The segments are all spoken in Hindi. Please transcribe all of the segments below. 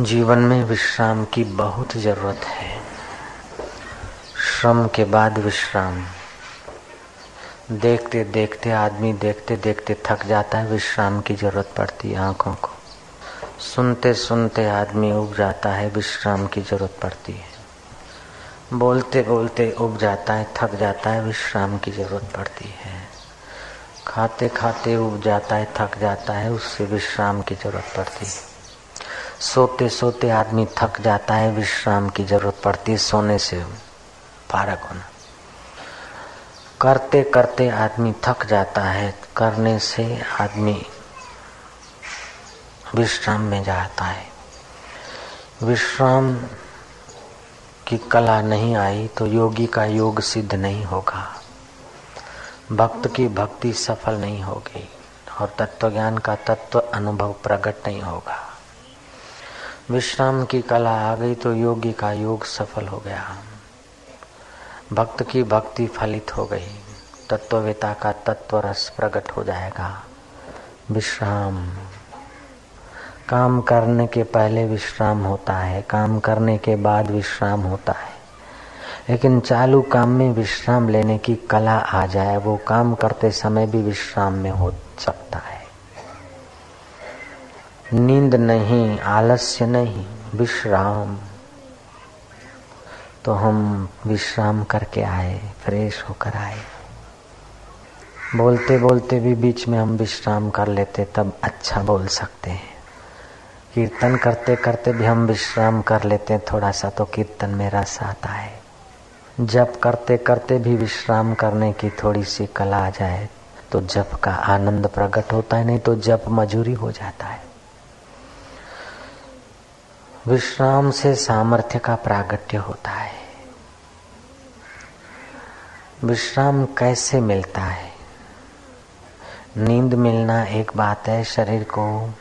जीवन में विश्राम की बहुत ज़रूरत है। श्रम के बाद विश्राम। देखते देखते आदमी देखते देखते थक जाता है, विश्राम की ज़रूरत पड़ती है आँखों को। सुनते सुनते आदमी उब जाता है, विश्राम की ज़रूरत पड़ती है। बोलते बोलते उब जाता है, थक जाता है, विश्राम की ज़रूरत पड़ती है। खाते खाते उब जाता है, थक जाता है, उससे विश्राम की ज़रूरत पड़ती है। सोते सोते आदमी थक जाता है, विश्राम की ज़रूरत पड़ती है, सोने से फारक होना। करते करते आदमी थक जाता है, करने से आदमी विश्राम में जाता है। विश्राम की कला नहीं आई तो योगी का योग सिद्ध नहीं होगा। भक्त की भक्ति सफल नहीं होगी और तत्व ज्ञान का तत्व अनुभव प्रकट नहीं होगा। विश्राम की कला आ गई तो योगी का योग सफल हो गया। भक्त की भक्ति फलित हो गई। तत्ववेता का तत्व रस प्रकट हो जाएगा। विश्राम। काम करने के पहले विश्राम होता है। काम करने के बाद विश्राम होता है। लेकिन चालू काम में विश्राम लेने की कला आ जाए, वो काम करते समय भी विश्राम में हो सकता है। नींद नहीं, आलस्य नहीं, विश्राम। तो हम विश्राम करके आए, फ्रेश होकर आए। बोलते बोलते भी बीच में हम विश्राम कर लेते, तब अच्छा बोल सकते हैं। कीर्तन करते करते भी हम विश्राम कर लेते हैं थोड़ा सा तो कीर्तन में रस आता है जप करते करते भी विश्राम करने की थोड़ी सी कला आ जाए तो जप का आनंद प्रकट होता है, नहीं तो जप मजूरी हो जाता है। विश्राम से सामर्थ्य का प्रागट्य होता है। विश्राम कैसे मिलता है? नींद मिलना एक बात है, शरीर को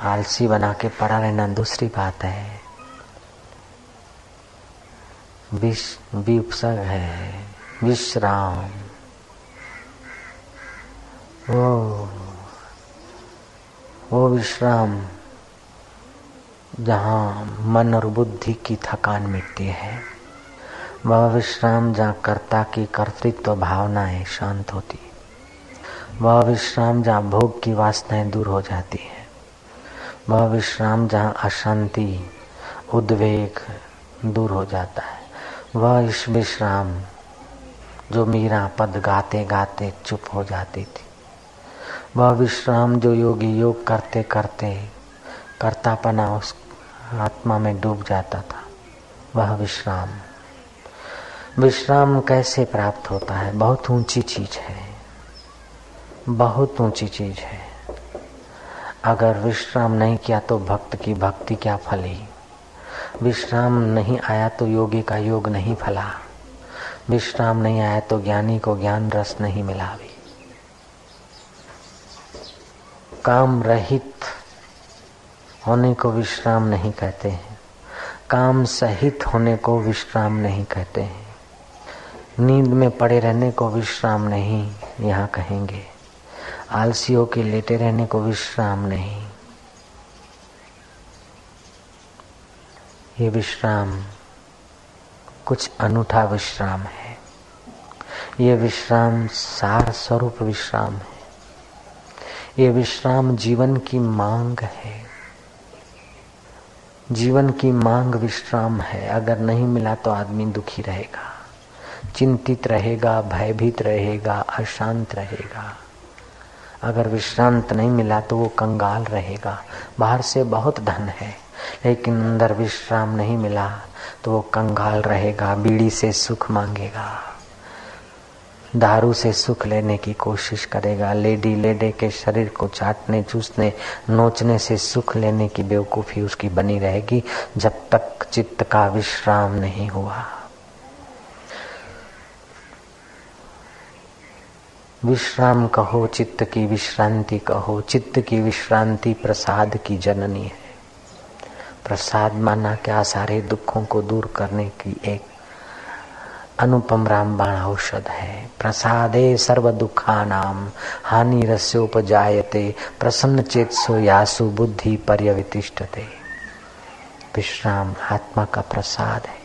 आलसी बना के पड़ा रहना दूसरी बात है। विपसग है, विश्राम। वो वो विश्राम। जहाँ मन और बुद्धि की थकान मिटती है। वह विश्राम जहाँ कर्ता की कर्तृत्व तो भावनाएँ शांत होती वह विश्राम जहाँ भोग की वासनाएँ दूर हो जाती है। वह विश्राम जहाँ अशांति, उद्वेग दूर हो जाता है। वह इस विश्राम जो मीरा पद गाते गाते चुप हो जाती थी। वह विश्राम जो योगी योग करते करते कर्तापना उस आत्मा में डूब जाता था। वह विश्राम। विश्राम कैसे प्राप्त होता है? बहुत ऊँची चीज़ है। बहुत ऊँची चीज़ है। अगर विश्राम नहीं किया तो भक्त की भक्ति क्या फली? विश्राम नहीं आया तो योगी का योग नहीं फला। विश्राम नहीं आया तो ज्ञानी को ज्ञान रस नहीं मिला भी। काम रहित होने को विश्राम नहीं कहते हैं। काम सहित होने को विश्राम नहीं कहते हैं। नींद में पड़े रहने को विश्राम नहीं यहाँ कहेंगे। आलसियों के लेटे रहने को विश्राम नहीं। ये विश्राम कुछ अनूठा विश्राम है। ये विश्राम सार स्वरूप विश्राम है। ये विश्राम जीवन की मांग है। जीवन की मांग विश्राम है। अगर नहीं मिला तो आदमी दुखी रहेगा, चिंतित रहेगा, भयभीत रहेगा, अशांत रहेगा। अगर विश्रांत नहीं मिला तो वो कंगाल रहेगा। बाहर से बहुत धन है, लेकिन अंदर विश्राम नहीं मिला तो वो कंगाल रहेगा, बीड़ी से सुख मांगेगा। दारू से सुख लेने की कोशिश करेगा। लेडी लेडे के शरीर को चाटने, चूसने, नोचने से सुख लेने की बेवकूफ़ी उसकी बनी रहेगी, जब तक चित्त का विश्राम नहीं हुआ। विश्राम कहो, चित्त की विश्रांति कहो। चित्त की विश्रांति प्रसाद की जननी है। प्रसाद माना क्या? सारे दुखों को दूर करने की एक अनुपम रामबाण औषध है। प्रसादे सर्व दुखा नाम हानि रस्योपजायते, प्रसन्न चेतसो यासु बुद्धि पर्यवितिष्ठते। विश्राम, आत्मा का प्रसाद है।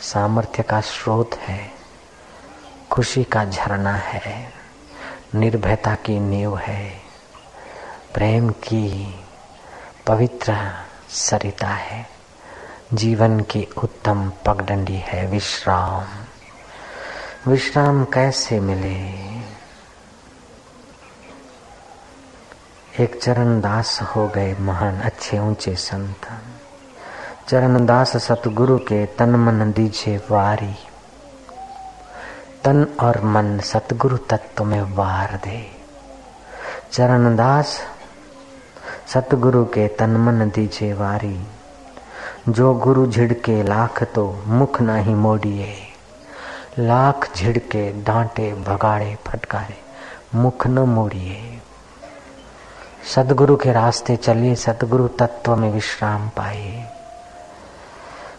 सामर्थ्य का स्रोत है। खुशी का झरना है। निर्भयता की नींव है। प्रेम की पवित्र सरिता है। जीवन की उत्तम पगडंडी है विश्राम। विश्राम कैसे मिले? एक चरण दास हो गए महान अच्छे ऊँचे संत चरण दास सतगुरु के तन मन दीजिए वारी। तन और मन सतगुरु तत्व में वार दे। चरण दास सतगुरु के तन मन दीजिए वारी। जो गुरु झिड़के लाख तो मुख नाही मोड़िए। लाख झिड़के डांटे भगाड़े फटकारे, मुख न मोड़िए। सदगुरु के रास्ते चलिए, सदगुरु तत्व में विश्राम पाइए।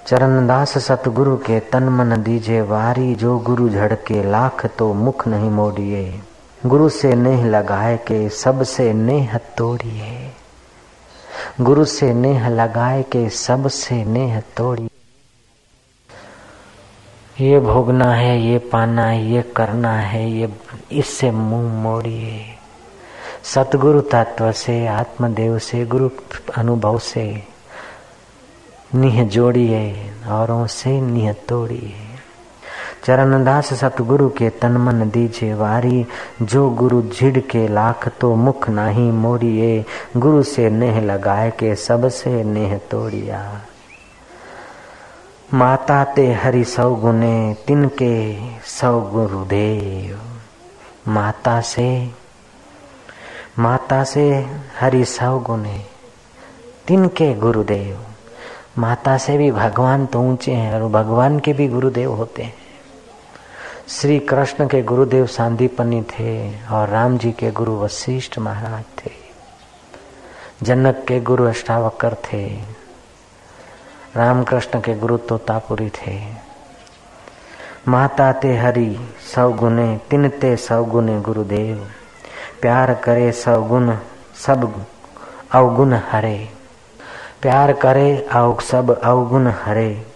चरणदास सतगुरु के तन मन दीजे वारी, जो गुरु झड़के लाख तो मुख नहीं मोड़िए। गुरु से नेह लगाए के सबसे नेह तोड़िए। गुरु से नेह लगाए के सबसे नेह तोड़ी। ये भोगना है, ये पाना है, ये करना है, ये इससे मुँह मोड़िए। सतगुरु तत्व से, आत्मदेव से, गुरु अनुभव से निह जोड़िए, औरों से निह तोड़िए। चरणदास सतगुरु के तन मन दीजे वारी, जो गुरु झिड़ के लाख तो मुख नाही मोरिए, गुरु से नेह लगाए के सबसे नेह तोड़िया। माता ते हरि सौ गुने तिनके सौ गुरुदेव माता से माता से हरि सौ गुने तिनके गुरुदेव माता से भी भगवान तो ऊँचे हैं और भगवान के भी गुरुदेव होते हैं। श्री कृष्ण के गुरुदेव सांदीपनी थे और राम जी के गुरु वशिष्ठ महाराज थे। जनक के गुरु अष्टावकर थे। रामकृष्ण के गुरु तोतापुरी थे। माता ते हरि सवगुने तिन ते सवगुने गुरुदेव। प्यार करे सौ गुण, सब अवगुण हरे। प्यार करे अव सब अवगुण हरे।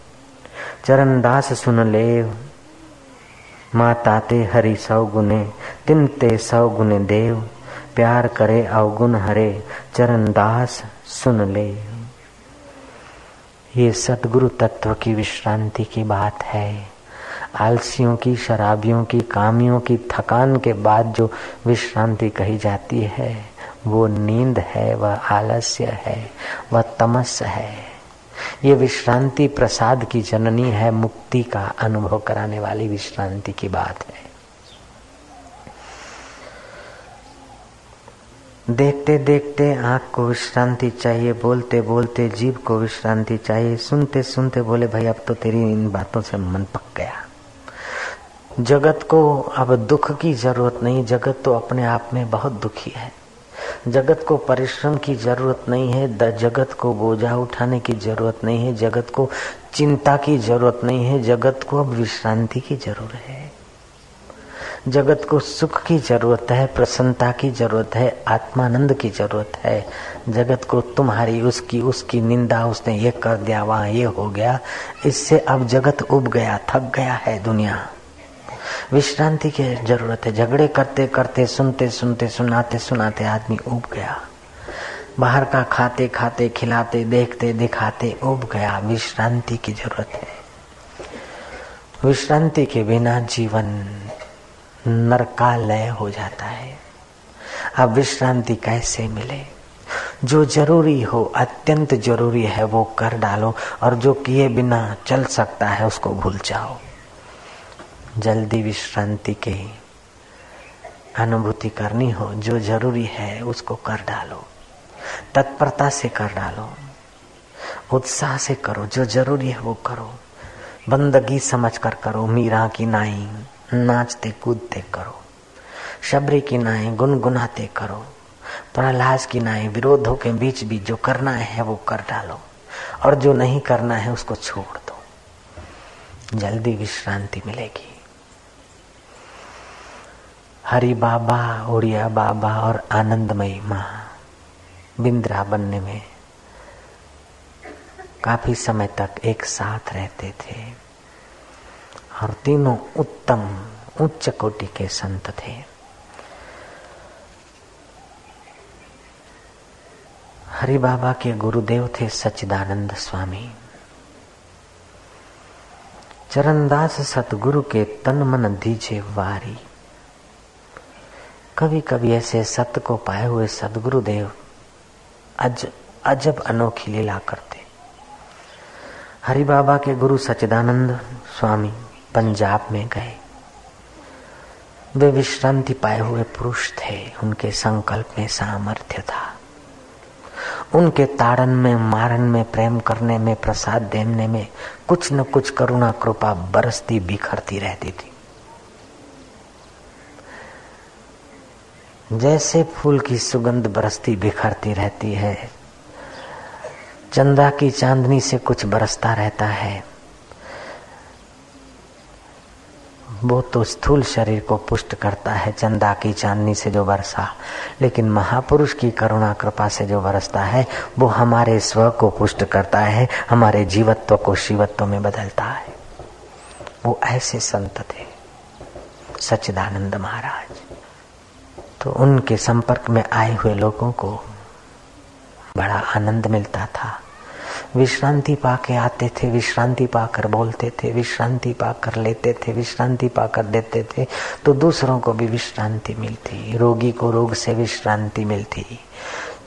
चरण दास सुन लेव माता ते हरि सौ गुने, तिन ते सौ गुने देव। प्यार करे अवगुण हरे, चरण दास सुन ले। ये सतगुरु तत्व की विश्रांति की बात है। आलसियों की, शराबियों की, कामियों की, थकान के बाद जो विश्रांति कही जाती है, वो नींद है, वह आलस्य है, वह तमस है। ये विश्रांति प्रसाद की जननी है, मुक्ति का अनुभव कराने वाली विश्रांति की बात है। देखते देखते आँख को विश्रांति चाहिए, बोलते बोलते जीव को विश्रांति चाहिए, सुनते सुनते बोले, भाई, अब तो तेरी इन बातों से मन पक गया। जगत को अब दुख की ज़रूरत नहीं, जगत तो अपने आप में बहुत दुखी है। जगत को परिश्रम की ज़रूरत नहीं है, द जगत को बोझा उठाने की ज़रूरत नहीं है, जगत को चिंता की ज़रूरत नहीं है, जगत को अब विश्रांति की ज़रूरत है। जगत को सुख की ज़रूरत है, प्रसन्नता की ज़रूरत है, आत्मानंद की ज़रूरत है। जगत को तुम्हारी उसकी उसकी निंदा उसने ये कर दिया, वहाँ ये हो गया। इससे अब जगत उब गया, थक गया है दुनिया। विश्रांति की ज़रूरत है। झगड़े करते करते, सुनते सुनते, सुनाते सुनाते आदमी उब गया। बाहर का खाते खाते, खिलाते, देखते, दिखाते उब गया। विश्रांति की ज़रूरत है। विश्रांति के बिना जीवन नरकालय हो जाता है। अब विश्रांति कैसे मिले? जो ज़रूरी हो, अत्यंत ज़रूरी है, वो कर डालो और जो किए बिना चल सकता है, उसको भूल जाओ। जल्दी विश्रांति की। अनुभूति करनी हो, जो ज़रूरी है, उसको कर डालो। तत्परता से कर डालो। उत्साह से करो, जो ज़रूरी है, वो करो। बंदगी समझ कर करो, मीरा की नाई, नाचते कूदते करो। शबरी की नाई, गुनगुनाते करो। प्रहलाद की नाई, विरोधों के बीच भी जो करना है, वो कर डालो। और जो नहीं करना है, उसको छोड़ दो। जल्दी विश्रांति मिलेगी। हरि बाबा उड़िया बाबा और आनंदमयी माँ बनने में काफ़ी समय तक एक साथ रहते थे और तीनों उत्तम, उच्च कोटि के संत थे। हरि बाबा के गुरुदेव थे सच्चिदानंद स्वामी। चरणदास सतगुरु के तन मन दीजे वारी। कभी कभी ऐसे सत्य को पाए हुए सदगुरुदेव अज, अजब अनोखी लीला करते। हरि बाबा के गुरु सचिदानंद स्वामी पंजाब में गए। वे विश्रांति पाए हुए पुरुष थे, उनके संकल्प में सामर्थ्य था। उनके ताड़न में, मारन में, प्रेम करने में, प्रसाद देने में कुछ न कुछ करुणा कृपा बरसती बिखरती रहती थी। जैसे फूल की सुगंध बरसती बिखरती रहती है, चंदा की चांदनी से कुछ बरसता रहता है। वो तो स्थूल शरीर को पुष्ट करता है, चंदा की चांदनी से जो बरसा, लेकिन महापुरुष की करुणा कृपा से जो बरसता है, वो हमारे स्व को पुष्ट करता है, हमारे जीवत्व को शिवत्व में बदलता है। वो ऐसे संत थे, सच्चिदानंद महाराज। तो उनके संपर्क में आए हुए लोगों को बड़ा आनंद मिलता था। विश्रांति पाके आते थे, विश्रांति पाकर बोलते थे, विश्रांति पाकर लेते थे, विश्रांति पाकर देते थे तो दूसरों को भी विश्रांति मिलती, रोगी को रोग से विश्रांति मिलती।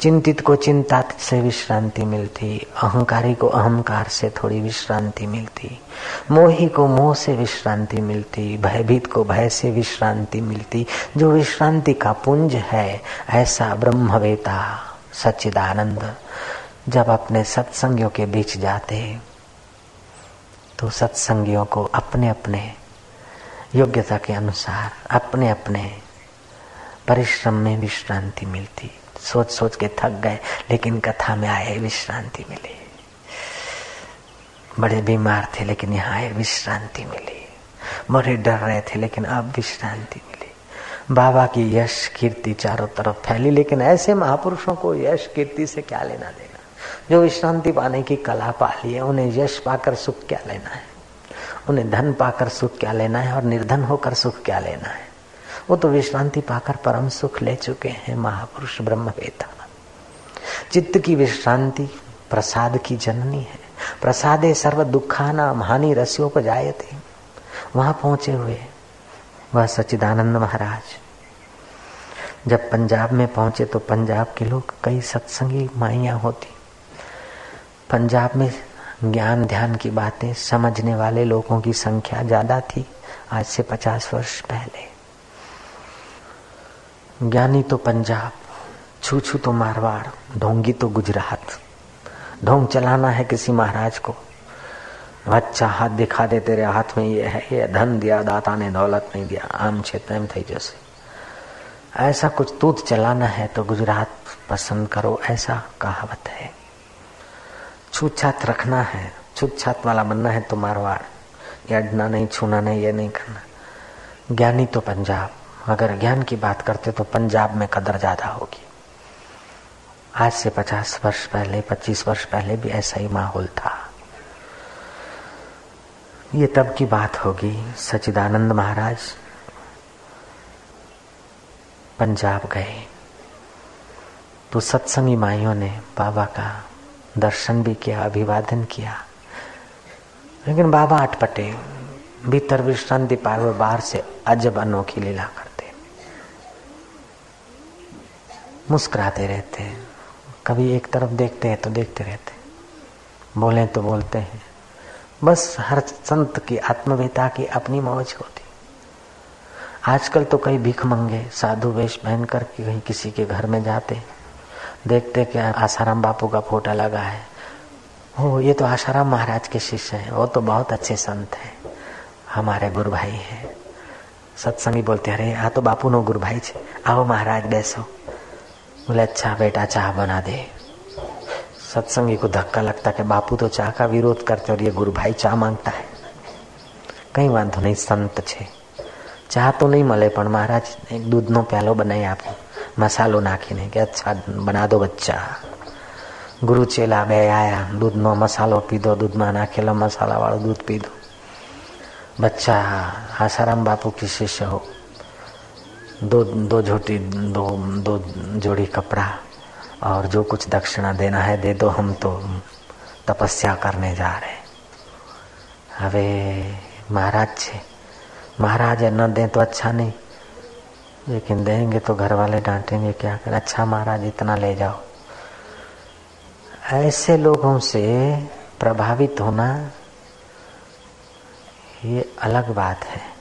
चिंतित को चिंता से विश्रांति मिलती, अहंकारी को अहंकार से थोड़ी विश्रांति मिलती, मोही को मोह से विश्रांति मिलती, भयभीत को भय से विश्रांति मिलती। जो विश्रांति का पुंज है, ऐसा ब्रह्मवेता सच्चिदानंद, जब अपने सत्संगियों के बीच जाते तो सत्संगियों को अपने अपने योग्यता के अनुसार अपने अपने परिश्रम में विश्रांति मिलती। सोच सोच के थक गए, लेकिन कथा में आए, विश्रांति मिली। बड़े बीमार थे, लेकिन यहाँ आए, विश्रांति मिली। बड़े डर रहे थे, लेकिन अब विश्रांति मिली। बाबा की यश कीर्ति चारों तरफ़ फैली, लेकिन ऐसे महापुरुषों को यश कीर्ति से क्या लेना देना? जो विश्रांति पाने की कला पा ली है, उन्हें यश पाकर सुख क्या लेना है? उन्हें धन पाकर सुख क्या लेना है और निर्धन होकर सुख क्या लेना है? वो तो विश्रांति पाकर परम सुख ले चुके हैं महापुरुष ब्रह्म ब्रह्मवेता। चित्त की विश्रांति, प्रसाद की जननी है। प्रसादे सर्व दुखाना हानि रसियों को जाए थे वहाँ पहुँचे हुए वह सचिदानंद महाराज। जब पंजाब में पहुँचे तो पंजाब के लोग कई सत्संगी माइया होती। पंजाब में ज्ञान ध्यान की बातें समझने वाले लोगों की संख्या ज़्यादा थी आज से पचास वर्ष पहले। ज्ञानी तो पंजाब छू छू तो मारवाड़, ढोंगी तो गुजरात। ढोंग चलाना है किसी महाराज को। बच्चा हाथ दिखा दे तेरे हाथ में ये है, ये धन दिया, दाता ने दौलत नहीं दिया, आम में थी जैसे। ऐसा कुछ तूत चलाना है तो गुजरात पसंद करो, ऐसा कहावत है। छूछात रखना है छूछात वाला बनना है तो मारवाड़। ये अडना नहीं, छूना नहीं, ये नहीं करना। ज्ञानी तो पंजाब अगर ज्ञान की बात करते तो पंजाब में कदर ज़्यादा होगी। आज से पचास वर्ष पहले, पच्चीस वर्ष पहले भी ऐसा ही माहौल था। ये तब की बात होगी सचिदानंद महाराज। पंजाब गए। तो सत्संगी माइयों ने बाबा का दर्शन भी किया, अभिवादन किया। लेकिन बाबा अटपटे, भीतर विश्रांति पाए हुए बाहर से अजब अनोखी लीला करते मुस्कुराते रहते हैं। कभी एक तरफ़ देखते हैं तो देखते रहते बोले तो बोलते हैं। बस हर संत की आत्मवेता की अपनी मौज होती। आजकल तो कई भीख मंगे, साधु वेश पहनकर कहीं किसी के घर में जाते देखते क्या आसाराम बापू का फोटा लगा है। हो ये तो आशाराम महाराज के शिष्य हैं। वो तो बहुत अच्छे संत हैं। हमारे गुरु भाई हैं। सत्संगी बोलते अरे, आ तो बापू नो गुरु भाई छे। आओ महाराज, बैसो। बोले अच्छा बेटा चाह बना दे सत्संगी को धक्का लगता कि बापू तो चाह का विरोध करते और ये गुरु भाई चाह मांगता है કંઈ વાંધો નહીં સંત છે ચા તો નહીં મળે પણ મહારાજ એક દૂધનો પ્યાલો બનાવી આપો મસાલો નાખીને કે અચ્છા બના દો બચ્ચા ગુરુ ચેલા બે આયા દૂધનો મસાલો પીધો દૂધમાં નાખેલો મસાલાવાળું દૂધ પીધો बच्चा आसाराम बापू की शिष्य हो दो दो झोटी, दो दो जोड़ी कपड़ा और जो कुछ दक्षिणा देना है दे दो हम तो तपस्या करने जा रहे હવે महाराज छे महाराज न दें तो अच्छा नहीं। लेकिन देंगे तो घर वाले डांटेंगे, क्या कर? अच्छा महाराज, इतना ले जाओ। ऐसे लोगों से प्रभावित होना ये अलग बात है।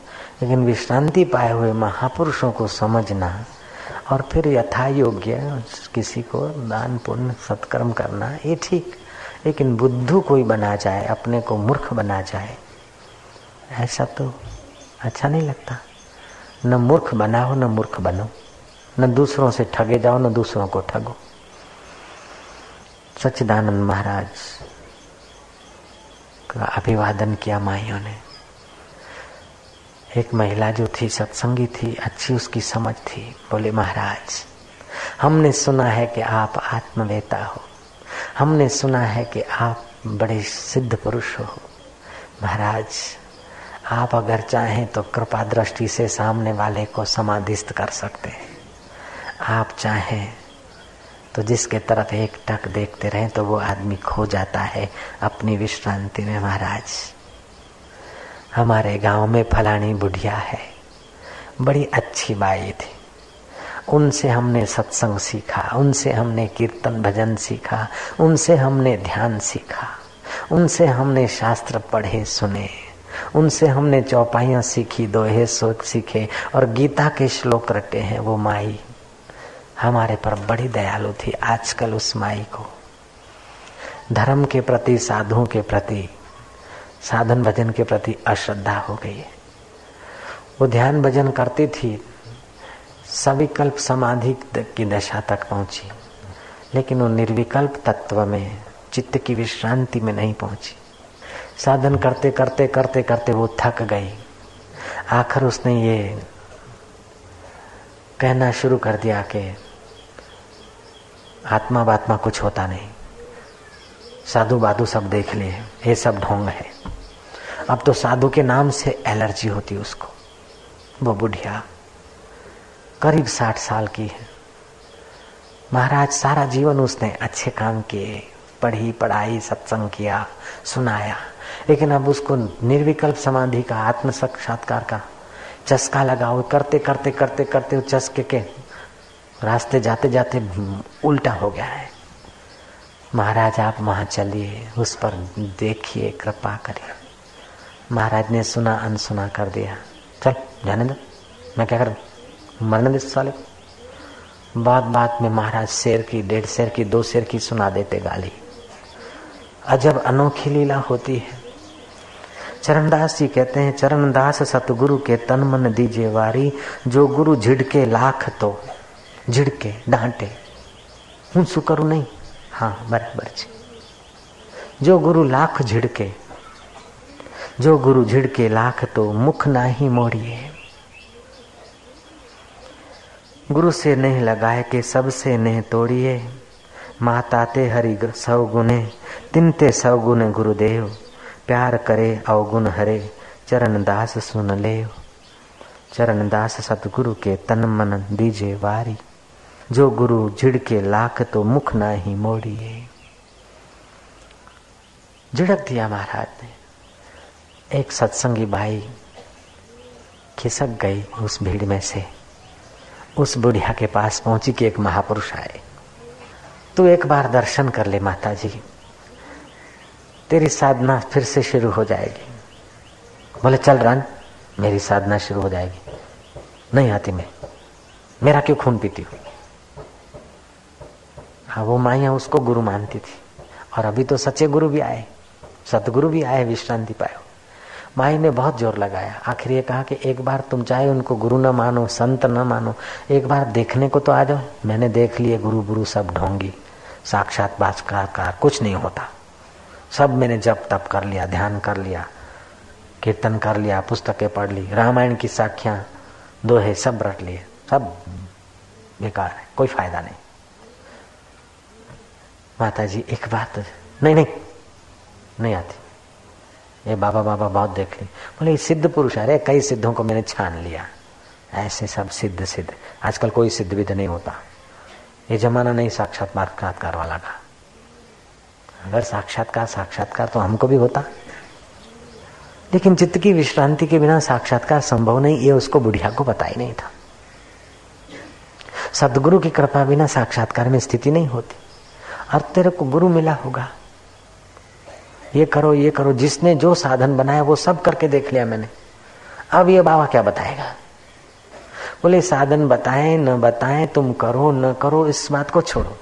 लेकिन विश्रांति पाए हुए महापुरुषों को समझना और फिर यथा योग्य किसी को दान, पुण्य, सत्कर्म करना, ये ठीक। लेकिन बुद्धू कोई बना जाए, अपने को मूर्ख बना जाए, ऐसा तो अच्छा नहीं लगता। न मूर्ख बनाओ, न मूर्ख बनो। न दूसरों से ठगे जाओ, न दूसरों को ठगो। सच्चिदानंद महाराज का अभिवादन किया माइयों ने। एक महिला जो थी, सत्संगी थी, अच्छी उसकी समझ थी, बोले, महाराज, हमने सुना है कि आप आत्मवेता हो। हमने सुना है कि आप बड़े सिद्ध पुरुष हो। महाराज, आप अगर चाहें तो कृपा दृष्टि से सामने वाले को समाधिस्थ कर सकते हैं। आप चाहें तो जिसके तरफ़ एक टक देखते रहें तो वो आदमी खो जाता है अपनी विश्रांति में, महाराज। हमारे गाँव में फलानी बुढ़िया है। बड़ी अच्छी बाई थी। उनसे हमने सत्संग सीखा, उनसे हमने कीर्तन भजन सीखा, उनसे हमने ध्यान सीखा, उनसे हमने शास्त्र पढ़े, सुने, उनसे हमने चौपाइयाँ सीखी, दोहे सोच सीखे और गीता के श्लोक रटे हैं, वो माई हमारे पर बड़ी दयालु थी आजकल उस माई को। धर्म के प्रति, साधुओं के प्रति साधन भजन के प्रति अश्रद्धा हो गई है। वो ध्यान भजन करती थी, सविकल्प समाधि की दशा तक पहुँची, लेकिन वो निर्विकल्प तत्व में, चित्त की विश्रांति में नहीं पहुँची। साधन करते करते करते करते वो थक गई। आखिर उसने ये कहना शुरू कर दिया कि आत्मा बात्मा कुछ होता नहीं। साधु बाधु सब देख लिए ये सब ढोंग है। अब तो साधु के नाम से एलर्जी होती उसको। वो बुढ़िया, करीब साठ साल की है। महाराज, सारा जीवन उसने अच्छे काम किए, पढ़ी, पढ़ाई, सत्संग किया, सुनाया। लेकिन अब उसको निर्विकल्प समाधि का आत्म साक्षात्कार का चस्का लगाओ करते करते करते करते चस्के के रास्ते जाते जाते उल्टा हो गया है। महाराज, आप वहाँ चलिए, उस पर देखिए, कृपा करिए। महाराज ने सुना, अनसुना कर दिया। चल, जाने दो। मैं क्या करूँ? मरने दे साले बात बात में महाराज शेर की, डेढ़ शेर की, दो शेर की सुना देते गाली। अजब अनोखी लीला होती है। चरणदास जी कहते हैं, चरणदास सतगुरु के तन मन दीजे वारी, जो गुरु झिड़के लाख तो झिड़के डांटे। हूँ सुकरू नहीं હા બરાબર છે જો ગુરુ લાખ ઝીડકે જો ગુરુ ઝીડકે લાખ તો મુખ नाही मोड़िए गुरु से नहीं लगाए के सबसे नहीं तोड़िए माता ते हरि सौ गुने तिनते सौ गुण गुरुदेव प्यार करे अवगुण हरे चरण दास सुन ले चरण दास सतगुरु के तन मन दीजे वारी जो गुरु झिड़के लाख तो मुख ना ही मोड़िए। झिड़क दिया महाराज ने। एक सत्संगी भाई खिसक गई उस भीड़ में से। उस बुढ़िया के पास पहुँची कि एक महापुरुष आए। तू एक बार दर्शन कर ले माता जी तेरी साधना फिर से शुरू हो जाएगी। बोले, चल रन, मेरी साधना शुरू हो जाएगी। नहीं आती मैं। मेरा क्यों खून पीती हूँ? हाँ वो माइया उसको गुरु मानती थी। और अभी तो सच्चे गुरु भी आए। सतगुरु भी आए, विश्रांति पाए। माई ने बहुत ज़ोर लगाया। आखिर ये कहा कि एक बार तुम चाहे उनको गुरु न मानो, संत न मानो, एक बार देखने को तो आ जाओ। मैंने देख लिए, गुरु गुरु सब ढोंगी। साक्षात बाचकार कुछ नहीं होता। सब मैंने जब तप कर लिया, ध्यान कर लिया, कीर्तन कर लिया, पुस्तकें पढ़ ली, रामायण की साखियाँ, दोहे सब रट लिए। सब बेकार है, कोई फ़ायदा नहीं। माता जी, एक बात नहीं नहीं नहीं आती। ये बाबा बाबा बहुत देख ली। बोले सिद्ध पुरुष अरे कई सिद्धों को मैंने छान लिया। ऐसे सब सिद्ध सिद्ध। आजकल कोई सिद्ध विद्ध नहीं होता। ये जमाना नहीं साक्षात साक्षात्कार वाला का। अगर साक्षात्कार साक्षात्कार तो हमको भी होता। लेकिन चित्त की विश्रांति के बिना साक्षात्कार संभव नहीं, ये उसको बुढ़िया को पता ही नहीं था। सदगुरु की कृपा बिना साक्षात्कार में स्थिति नहीं होती। और तेरे को गुरु मिला होगा। ये करो ये करो, जिसने जो साधन बनाया वो सब करके देख लिया मैंने। अब ये बाबा क्या बताएगा? बोले, साधन बताए, न बताए, तुम करो, न करो, इस बात को छोड़ो।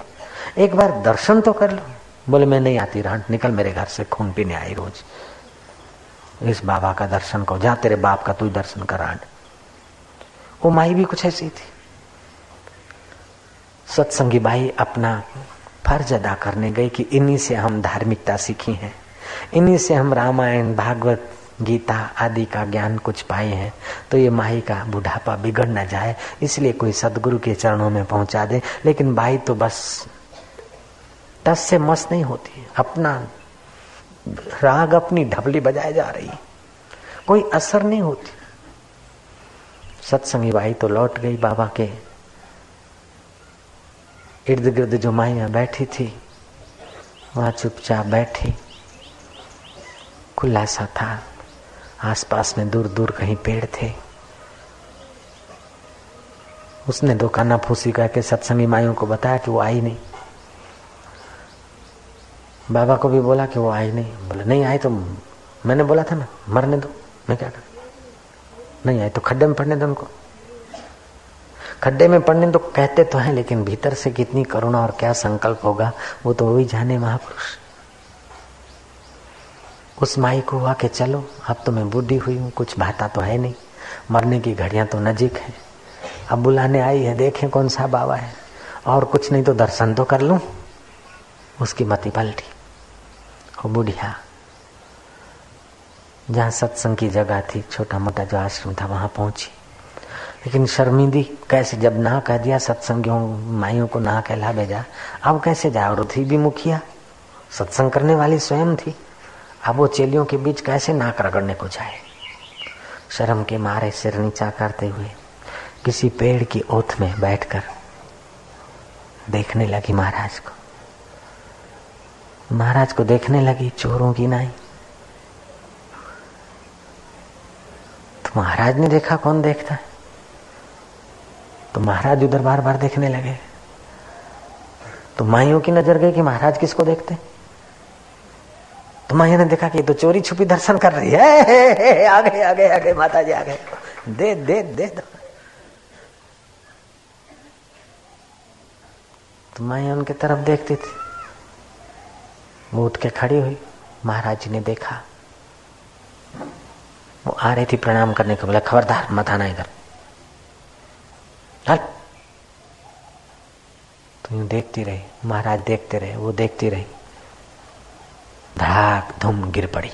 एक बार दर्शन तो कर लो। बोले, मैं नहीं आती रांट, निकल मेरे घर से, खून पीने आई रोज। इस बाबा का दर्शन को जा तेरे बाप का तू दर्शन कर रांट। वो माई भी कुछ ऐसी थी। सत्संगी बाई अपना फ़र्ज़ अदा करने गए कि इन्हीं से हम धार्मिकता सीखी है। इन्हीं से हम रामायण, भागवत, गीता आदि का ज्ञान कुछ पाए हैं। तो ये माही का बुढ़ापा बिगड़ न जाए, इसलिए कोई सदगुरु के चरणों में पहुँचा दे। लेकिन बाई तो बस टस से मस नहीं होती अपना राग अपनी ढबली बजाए जा रही कोई असर नहीं होती। सत्संगी बाई तो लौट गई बाबा के। इर्द गिर्द जो माइया बैठी थी, वहाँ चुपचाप बैठी। खुला सा था। आसपास में दूर दूर कहीं पेड़ थे। उसने दो काना फूसी करके सत्संगी माइयों को बताया कि वो आई नहीं। बाबा को भी बोला कि वो आई नहीं। बोले, नहीं आई तो मैंने बोला था ना, मरने दो। मैं क्या कर? नहीं आई तो खड्डे में पड़ने दो उनको। खड्डे में पड़ने तो कहते तो हैं, लेकिन भीतर से कितनी करुणा और क्या संकल्प होगा, वो तो वही जाने महापुरुष। उस माई को हुआ कि चलो, अब तो मैं बूढ़ी हुई हूँ, कुछ भाता तो है नहीं, मरने की घड़ियाँ तो नजीक है। अब बुलाने आई है, देखें कौन सा बाबा है। और कुछ नहीं तो दर्शन तो कर लूँ। उसकी मति पलटी। वो बुढ़िया, जहाँ सत्संग की जगह थी छोटा मोटा जो आश्रम था, वहाँ पहुँची। लेकिन शर्मिंदी कैसे जब ना कह दिया सत्संगियों माइयों को ना कहला भेजा। अब कैसे जाओ और थी भी मुखिया। सत्संग करने वाली स्वयं थी। अब वो चेलियों के बीच कैसे नाक रगड़ने को जाए? शर्म के मारे सिर नीचा करते हुए किसी पेड़ की ओथ में बैठकर देखने लगी महाराज को। महाराज को देखने लगी, चोरों की नाई। तो महाराज ने देखा, कौन देखता है? तो महाराज उधर बार बार देखने लगे। तो माइयों की नज़र गई कि महाराज किसको देखते? तो माइया ने देखा कि तो चोरी छुपी दर्शन कर रही है। आ गए आ गए आ गए माता जी आ गए दे दे दे दो। तो माइया उनके तरफ़ देखती थी। वो उठ के खड़ी हुई। महाराज जी ने देखा। वो आ रही थी प्रणाम करने को बोला, खबरदार, मत आना इधर। चल। तो देखती रही, महाराज देखते रहे, वो देखती रही। धाक धुम गिर पड़ी।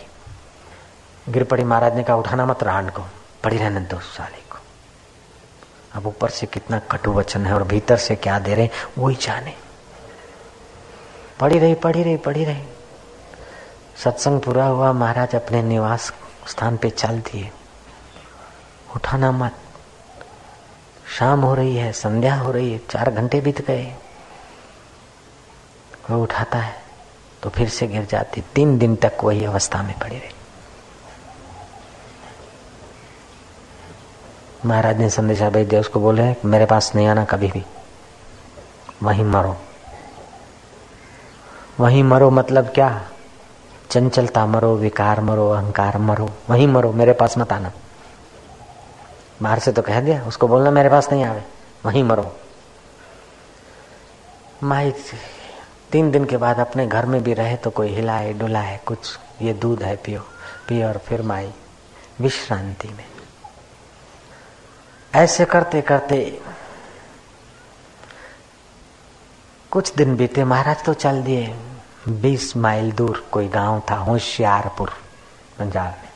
गिर पड़ी महाराज ने कहा, उठाना मत रांड को, पड़ी रहने दो साले को। अब ऊपर से कितना कटु वचन है और भीतर से क्या दे रहे वो ही जाने। पड़ी रही पड़ी रही पड़ी रही। सत्संग पूरा हुआ, महाराज अपने निवास स्थान पे चल दिए। उठाना मत। शाम हो रही है, संध्या हो रही है, चार घंटे बीत गए। वो उठाता है तो फिर से गिर जाती, तीन दिन तक वही अवस्था में पड़ी रही। महाराज ने संदेशा भेज दिया, उसको बोले, मेरे पास नहीं आना कभी भी। वहीं मरो। वहीं मरो मतलब क्या? चंचलता मरो, विकार मरो, अहंकार मरो। वहीं मरो, मेरे पास मत आना। बाहर से तो कह दिया, उसको बोलना मेरे पास नहीं आवे, वहीं मरो। माई तीन दिन के बाद अपने घर में भी रहे तो कोई हिलाए, डुलाए, कुछ, ये दूध है पियो पियो और फिर माई, विश्रांति में। ऐसे करते करते, कुछ दिन बीते, महाराज तो चल दिए, बीस माइल दूर कोई गाँव था, होशियारपुर, पंजाब में।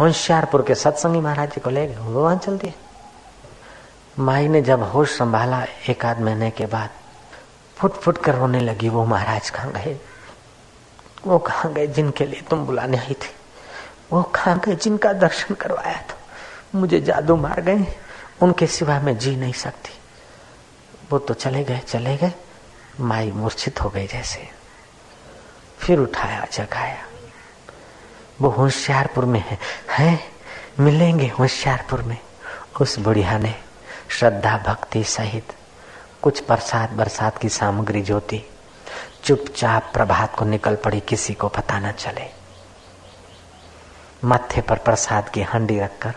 होशियारपुर के सत्संगी महाराज जी को ले गए। वो वहाँ चल दिए माई ने जब होश संभाला एक आध महीने के बाद फुट फुट कर रोने लगी वो महाराज कहाँ गए? वो कहाँ गए जिनके लिए तुम बुलाने आई थी? वो कहाँ गए जिनका दर्शन करवाया था? मुझे जादू मार गए। उनके सिवा मैं जी नहीं सकती। वो तो चले गए चले गए। माई मूर्छित हो गई जैसे। फिर उठाया, जगाया। वो होशियारपुर में है। हैं? मिलेंगे होशियारपुर में। उस बुढ़िया ने श्रद्धा भक्ति सहित कुछ प्रसाद बरसात की सामग्री जो थी चुपचाप प्रभात को निकल पड़ी, किसी को पता न चले। माथे पर प्रसाद की हंडी रखकर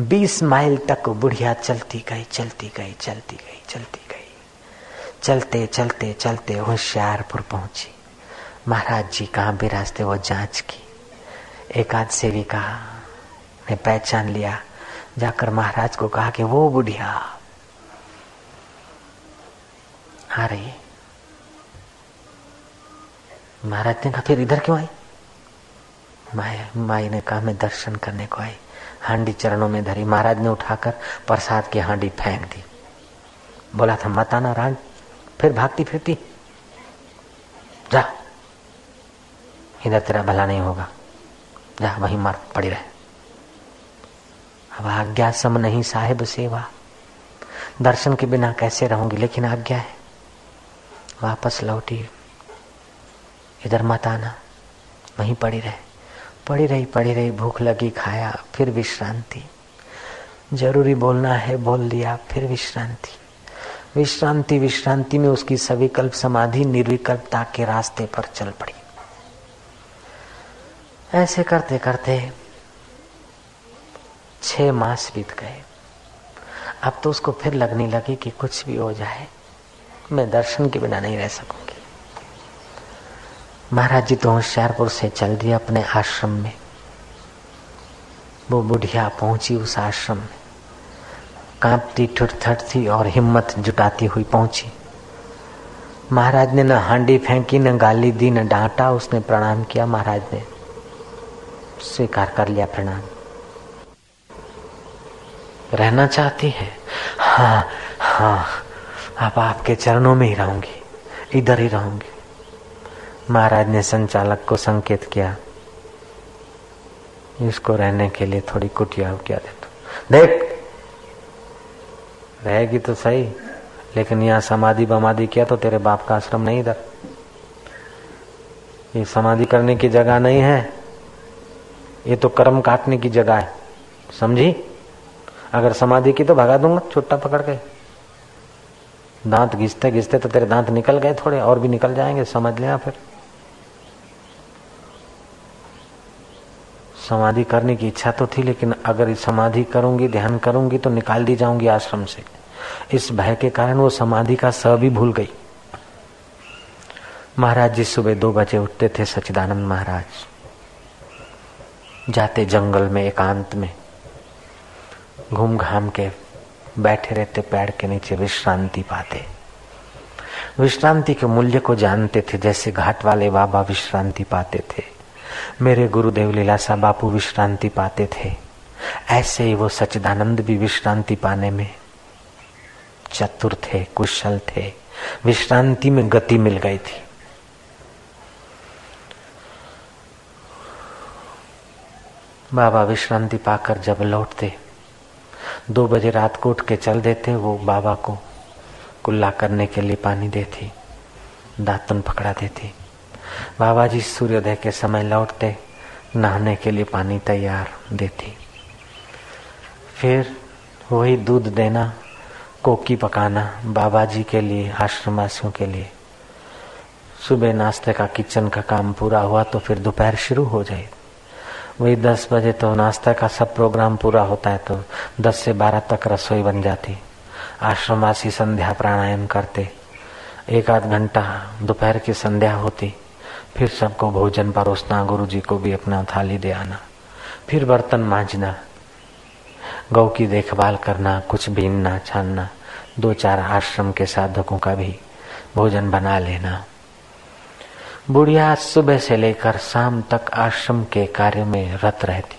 बीस माइल तक बुढ़िया चलती गई चलती गई चलती गई चलती गई। चलते चलते चलते होशियारपुर पहुँची। महाराज जी कहाँ बिराजते, वो जाँच की। एकाध सेविका ने पहचान लिया, जाकर महाराज को कहा कि वो बुढ़िया आ रही महाराज ने कहा, फिर इधर क्यों आई? माई माई ने कहा, मैं दर्शन करने को आई, हांडी चरणों में धरी। महाराज ने उठाकर प्रसाद की हांडी फेंक दी। बोला, था, मत आना राज फिर भागती फिरती। जा, इधर तेरा भला नहीं होगा। जा, वहीं मर पड़ी रहे। अब आज्ञा सम नहीं साहेब सेवा। दर्शन के बिना कैसे रहूँगी? लेकिन आज्ञा है। वापस लौटी। इधर मत आना। वहीं पड़ी रहे। पड़ी रही पड़ी रही, भूख लगी, खाया, फिर विश्रांति। ज़रूरी बोलना है, बोल दिया, फिर विश्रांति। विश्रांति विश्रांति में उसकी सविकल्प समाधि निर्विकल्पता के रास्ते पर चल पड़ी। ऐसे करते करते छह मास बीत गए। अब तो उसको फिर लगने लगी कि कुछ भी हो जाए, मैं दर्शन के बिना नहीं रह सकूँगी। महाराज जी तो होशियारपुर से चल दिए अपने आश्रम में। वो बुढ़िया पहुँची उस आश्रम में। कांपती थी और हिम्मत जुटाती हुई पहुँची। महाराज ने न हांडी फेंकी, न गाली दी, न डांटा, उसने प्रणाम किया महाराज ने। स्वीकार कर लिया प्रणाम। रहना चाहती है? हाँ हाँ अब आपके चरणों में ही रहूँगी, इधर ही रहूँगी। महाराज ने संचालक को संकेत किया, इसको रहने के लिए थोड़ी कुटिया क्या दे तो देख, रहेगी तो सही, लेकिन यहाँ समाधि बमाधि किया तो तेरे बाप का आश्रम नहीं इधर। ये समाधि करने की जगह नहीं है। ये तो कर्म काटने की जगह है। समझी? अगर समाधि की तो भगा दूँगा छुट्टा पकड़ के। दांत घिसते घिसते तो तेरे दांत निकल गए थोड़े, और भी निकल जाएँगे, समझ लेना फिर। समाधि करने की इच्छा तो थी, लेकिन अगर समाधि करूँगी, ध्यान करूँगी तो निकाल दी जाऊँगी आश्रम से। इस भय के कारण वो समाधि का स भी भूल गई। महाराज जी सुबह दो बजे उठते थे सचिदानंद महाराज। जाते जंगल में एकांत में। घूम घाम के बैठे रहते पेड़ के नीचे विश्रांति पाते। विश्रांति के मूल्य को जानते थे, जैसे घाट वाले बाबा विश्रांति पाते थे। मेरे गुरुदेव लीलासा बापू विश्रांति पाते थे। ऐसे ही वो सचिदानंद भी विश्रांति पाने में चतुर थे, कुशल थे। विश्रांति में गति मिल गई थी। बाबा विश्रांति पाकर जब लौटते, दो बजे रात को उठ के चल देते वो बाबा को, कुल्ला करने के लिए पानी देती, दातन पकड़ा देती। बाबा जी सूर्योदय के समय लौटते, नहाने के लिए पानी तैयार देती। फिर वही दूध देना, कोकी पकाना बाबा जी के लिए, आश्रमवासियों के लिए। सुबह नाश्ते का किचन का काम पूरा हुआ तो फिर दोपहर शुरू हो जाए। वही दस बजे तो नाश्ता का सब प्रोग्राम पूरा होता है तो दस से बारह तक रसोई बन जाती। आश्रमवासी संध्या प्राणायाम करते। एक आध घंटा दोपहर की संध्या होती। फिर सबको भोजन परोसना गुरु जी को भी अपना थाली दे आना। फिर बर्तन मांझना, गौ की देखभाल करना, कुछ बीनना, छानना, दो चार आश्रम के साधकों का भी भोजन बना लेना। बुढ़िया सुबह से लेकर शाम तक आश्रम के कार्य में रत रहती।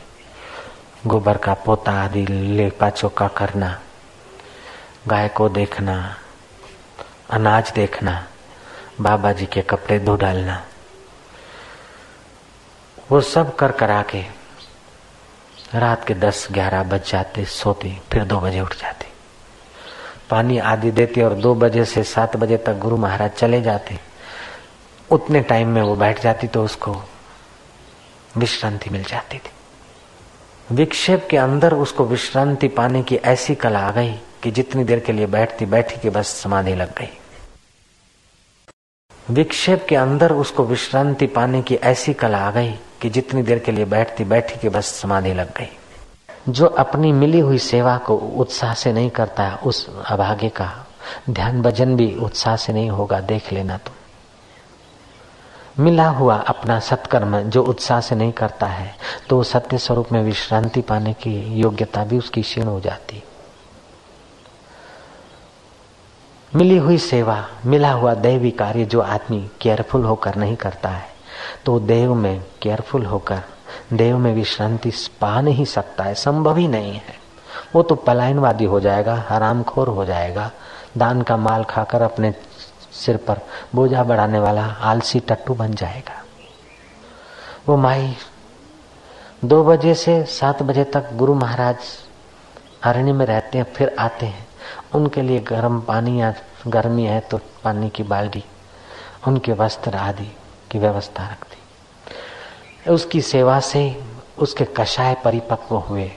गोबर का पोता आदि लेपा चौका करना, गाय को देखना, अनाज देखना बाबा जी के कपड़े धो डालना, वो सब कर करा के रात के दस ग्यारह बज जाते, सोती, फिर दो बजे उठ जाती। पानी आदि देती और दो बजे से सात बजे तक गुरु महाराज चले जाते। उतने टाइम में वो बैठ जाती तो उसको विश्रांति मिल जाती थी। विक्षेप के अंदर उसको विश्रांति पाने की ऐसी कला आ गई कि जितनी देर के लिए बैठती, बैठी के बस समाधि लग गई। विक्षेप के अंदर उसको विश्रांति पाने की ऐसी कला आ गई कि जितनी देर के लिए बैठती, बैठी के बस समाधि लग गई। जो अपनी मिली हुई सेवा को उत्साह से नहीं करता, उस अभागे का ध्यान भजन भी उत्साह से नहीं होगा, देख लेना तुम। मिला हुआ अपना सत्कर्म जो उत्साह से नहीं करता है तो सत्य स्वरूप में विश्रांति पाने की योग्यता भी उसकी क्षीण हो जाती। मिली हुई सेवा, मिला हुआ दैवी कार्य जो आदमी केयरफुल होकर नहीं करता है तो देव में केयरफुल होकर, देव में विश्रांति पा नहीं सकता है, संभव ही नहीं है। वो तो पलायनवादी हो जाएगा, हरामखोर हो जाएगा, दान का माल खाकर अपने सिर पर बोझा बढ़ाने वाला आलसी टट्टू बन जाएगा। वो माई, दो बजे से सात बजे तक गुरु महाराज अरण्य में रहते हैं, फिर आते हैं। उनके लिए गर्म पानी या गर्मी है तो पानी की बाल्टी, उनके वस्त्र आदि की व्यवस्था रखती उसकी सेवा से उसके कषाय परिपक्व हुए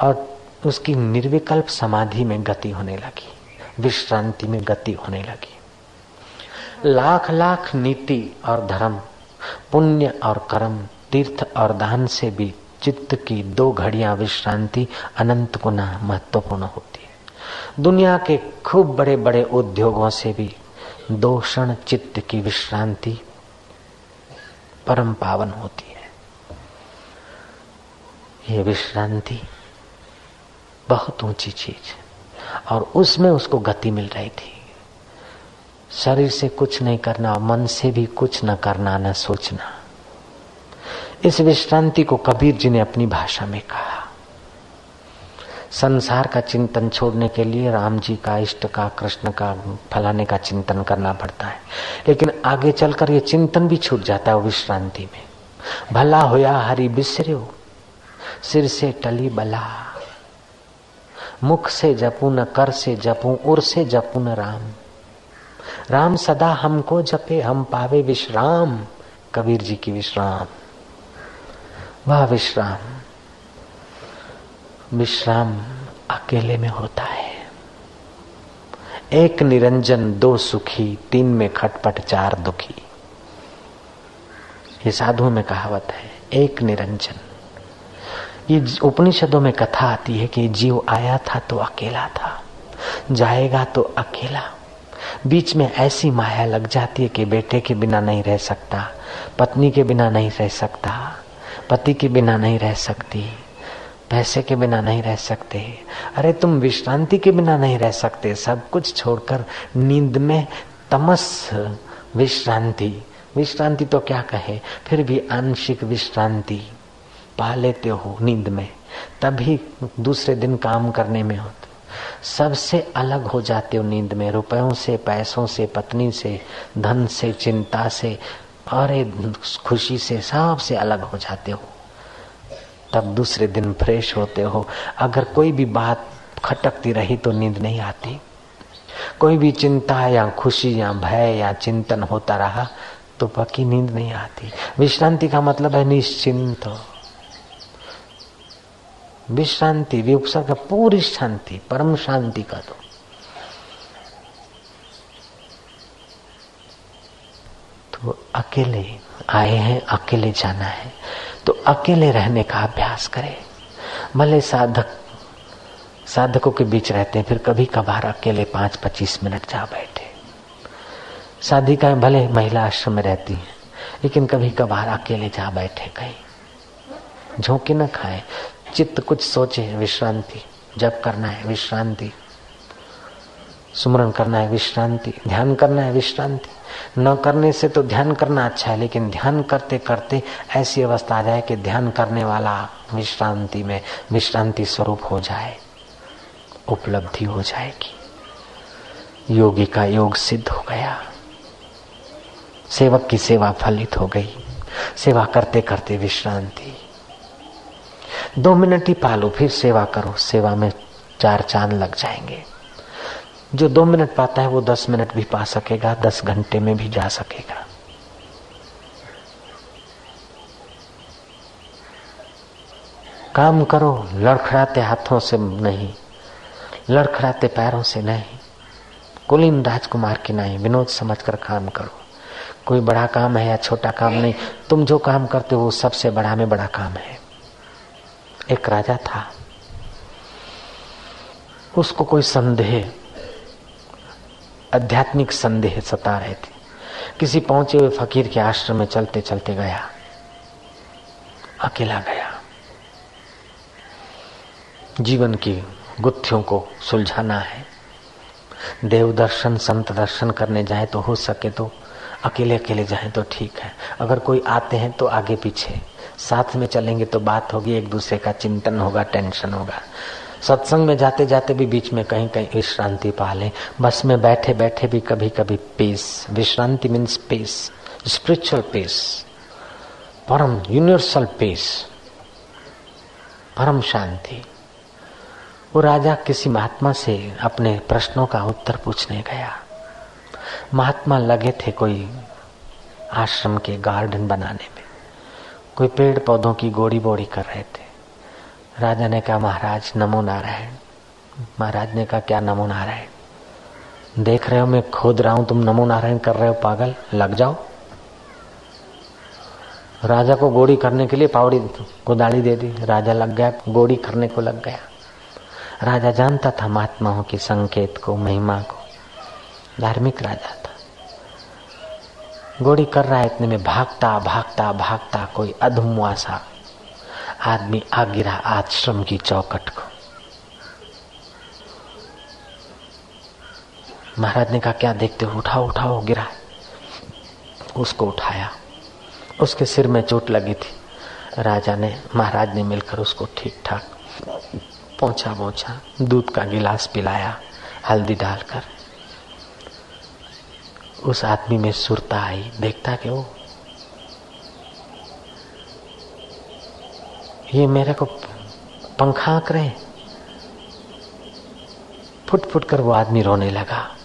और उसकी निर्विकल्प समाधि में गति होने लगी, विश्रांति में गति होने लगी। लाख लाख नीति और धर्म, पुण्य और कर्म, तीर्थ और दान से भी चित्त की दो घड़ियाँ विश्रांति अनंत गुना महत्वपूर्ण होती है। दुनिया के खूब बड़े बड़े उद्योगों से भी दो क्षण चित्त की विश्रांति परम पावन होती है। ये विश्रांति बहुत ऊँची चीज़ है और उसमें उसको गति मिल रही थी। शरीर से कुछ नहीं करना, मन से भी कुछ न करना, न सोचना। इस विश्रांति को कबीर जी ने अपनी भाषा में कहा। संसार का चिंतन छोड़ने के लिए राम जी का इष्ट का, कृष्ण का फलाने का चिंतन करना पड़ता है। लेकिन आगे चलकर ये चिंतन भी छूट जाता है विश्रांति में। भला होया हरि बिसरो सिर से टली बला। मुख से जपू न, कर से जपू, उर से जपू न राम। राम सदा हमको जपे, हम पावे विश्राम। कबीर जी की विश्राम। वह विश्राम। विश्राम अकेले में होता है। एक निरंजन, दो सुखी, तीन में खटपट, चार दुखी। ये साधुओं में कहावत है, एक निरंजन। ये उपनिषदों में कथा आती है कि जीव आया था तो अकेला था, जाएगा तो अकेला। बीच में ऐसी माया लग जाती है कि बेटे के बिना नहीं रह सकता, पत्नी के बिना नहीं रह सकता, पति के बिना नहीं रह सकती, पैसे के बिना नहीं रह सकते। अरे तुम विश्रांति के बिना नहीं रह सकते, सब कुछ छोड़कर नींद में तमस, विश्रांति। विश्रांति तो क्या कहे? फिर भी आंशिक विश्रांति। पा लेते हो नींद में, तभी दूसरे दिन काम करने में होते सबसे अलग हो जाते हो नींद में, रुपयों से, पैसों से, पत्नी से, धन से, चिंता से, और खुशी से सबसे अलग हो जाते हो। तब दूसरे दिन फ्रेश होते हो। अगर कोई भी बात खटकती रही तो नींद नहीं आती। कोई भी चिंता या खुशी या भय या चिंतन होता रहा तो पक्की नींद नहीं आती। विश्रांति का मतलब है निश्चिंत विश्रांति विपसर्ग पूरी शांति, परम शांति का दो। तो अकेले आए हैं, अकेले जाना है। तो अकेले रहने का अभ्यास करें। भले साधक, साधकों के बीच रहते हैं, फिर कभी कभार अकेले पाँच पच्चीस मिनट जा बैठे। साधिकाएँ भले महिला आश्रम में रहती हैं, लेकिन कभी कभार अकेले जा बैठे कहीं। झोंके न खाए। चित्त कुछ सोचे, विश्रांति। जब करना है, विश्रांति। सुमरण करना है, विश्रांति। ध्यान करना है, विश्रांति। न करने से तो ध्यान करना अच्छा है, लेकिन ध्यान करते करते ऐसी अवस्था आ जाए कि ध्यान करने वाला विश्रांति में विश्रांति स्वरूप हो जाए, उपलब्धि हो जाएगी। योगी का योग सिद्ध हो गया। सेवक की सेवा फलित हो गई। सेवा करते करते विश्रांति। दो मिनट ही पालो, फिर सेवा करो। सेवा में चार चाँद लग जाएँगे। जो दो मिनट पाता है, वो दस मिनट भी पा सकेगा, दस घंटे में भी जा सकेगा। काम करो, लड़खड़ाते हाथों से नहीं, लड़खड़ाते पैरों से नहीं। कुलीन राजकुमार की नहीं विनोद समझकर काम करो। कोई बड़ा काम है या छोटा काम नहीं, तुम जो काम करते हो, वो सबसे बड़ा में बड़ा काम है। एक राजा था। उसको कोई संदेह, आध्यात्मिक संदेह सता रहे थे। किसी पहुँचे हुए फकीर के आश्रम में चलते चलते गया। अकेला गया। जीवन की गुत्थियों को सुलझाना है। देव दर्शन, संत दर्शन करने जाए तो हो सके तो अकेले अकेले जाए तो ठीक है। अगर कोई आते हैं तो आगे पीछे। साथ में चलेंगे तो बात होगी, एक दूसरे का चिंतन होगा, टेंशन होगा। सत्संग में जाते जाते भी बीच में कहीं कहीं विश्रांति पा लें। बस में बैठे बैठे भी कभी कभी पीस विश्रांति मीन्स पीस स्पिरिचुअल पीस परम यूनिवर्सल पीस परम शांति। वो राजा किसी महात्मा से अपने प्रश्नों का उत्तर पूछने गया। महात्मा लगे थे कोई आश्रम के गार्डन बनाने में। कोई पेड़ पौधों की गोड़ी बोड़ी कर रहे थे। राजा ने कहा, महाराज नमो नारायण महाराज ने कहा, क्या नमो नारायण देख रहे हो, मैं खोद रहा हूँ, तुम नमो नारायण कर रहे हो, पागल। लग जाओ। राजा को गोड़ी करने के लिए पावड़ी कुदाड़ी दे दी। राजा लग गया, गोड़ी करने को लग गया। राजा जानता था महात्माओं के संकेत को, महिमा को। धार्मिक राजा था। गोड़ी कर रहा है इतने में, भागता भागता भागता, कोई अधमुआ सा आदमी आ गिरा आश्रम की चौकट को। महाराज ने कहा, क्या देखते हो? उठाओ उठाओ, गिरा। उसको उठाया। उसके सिर में चोट लगी थी। राजा ने, महाराज ने मिलकर उसको ठीक ठाक पहुँचा पहुँचा दूध का गिलास पिलाया, हल्दी डालकर। उस आदमी में सुरता आई, देखता कि वो ये मेरे को पंखा आंक रहे फुट फुट कर वो आदमी रोने लगा।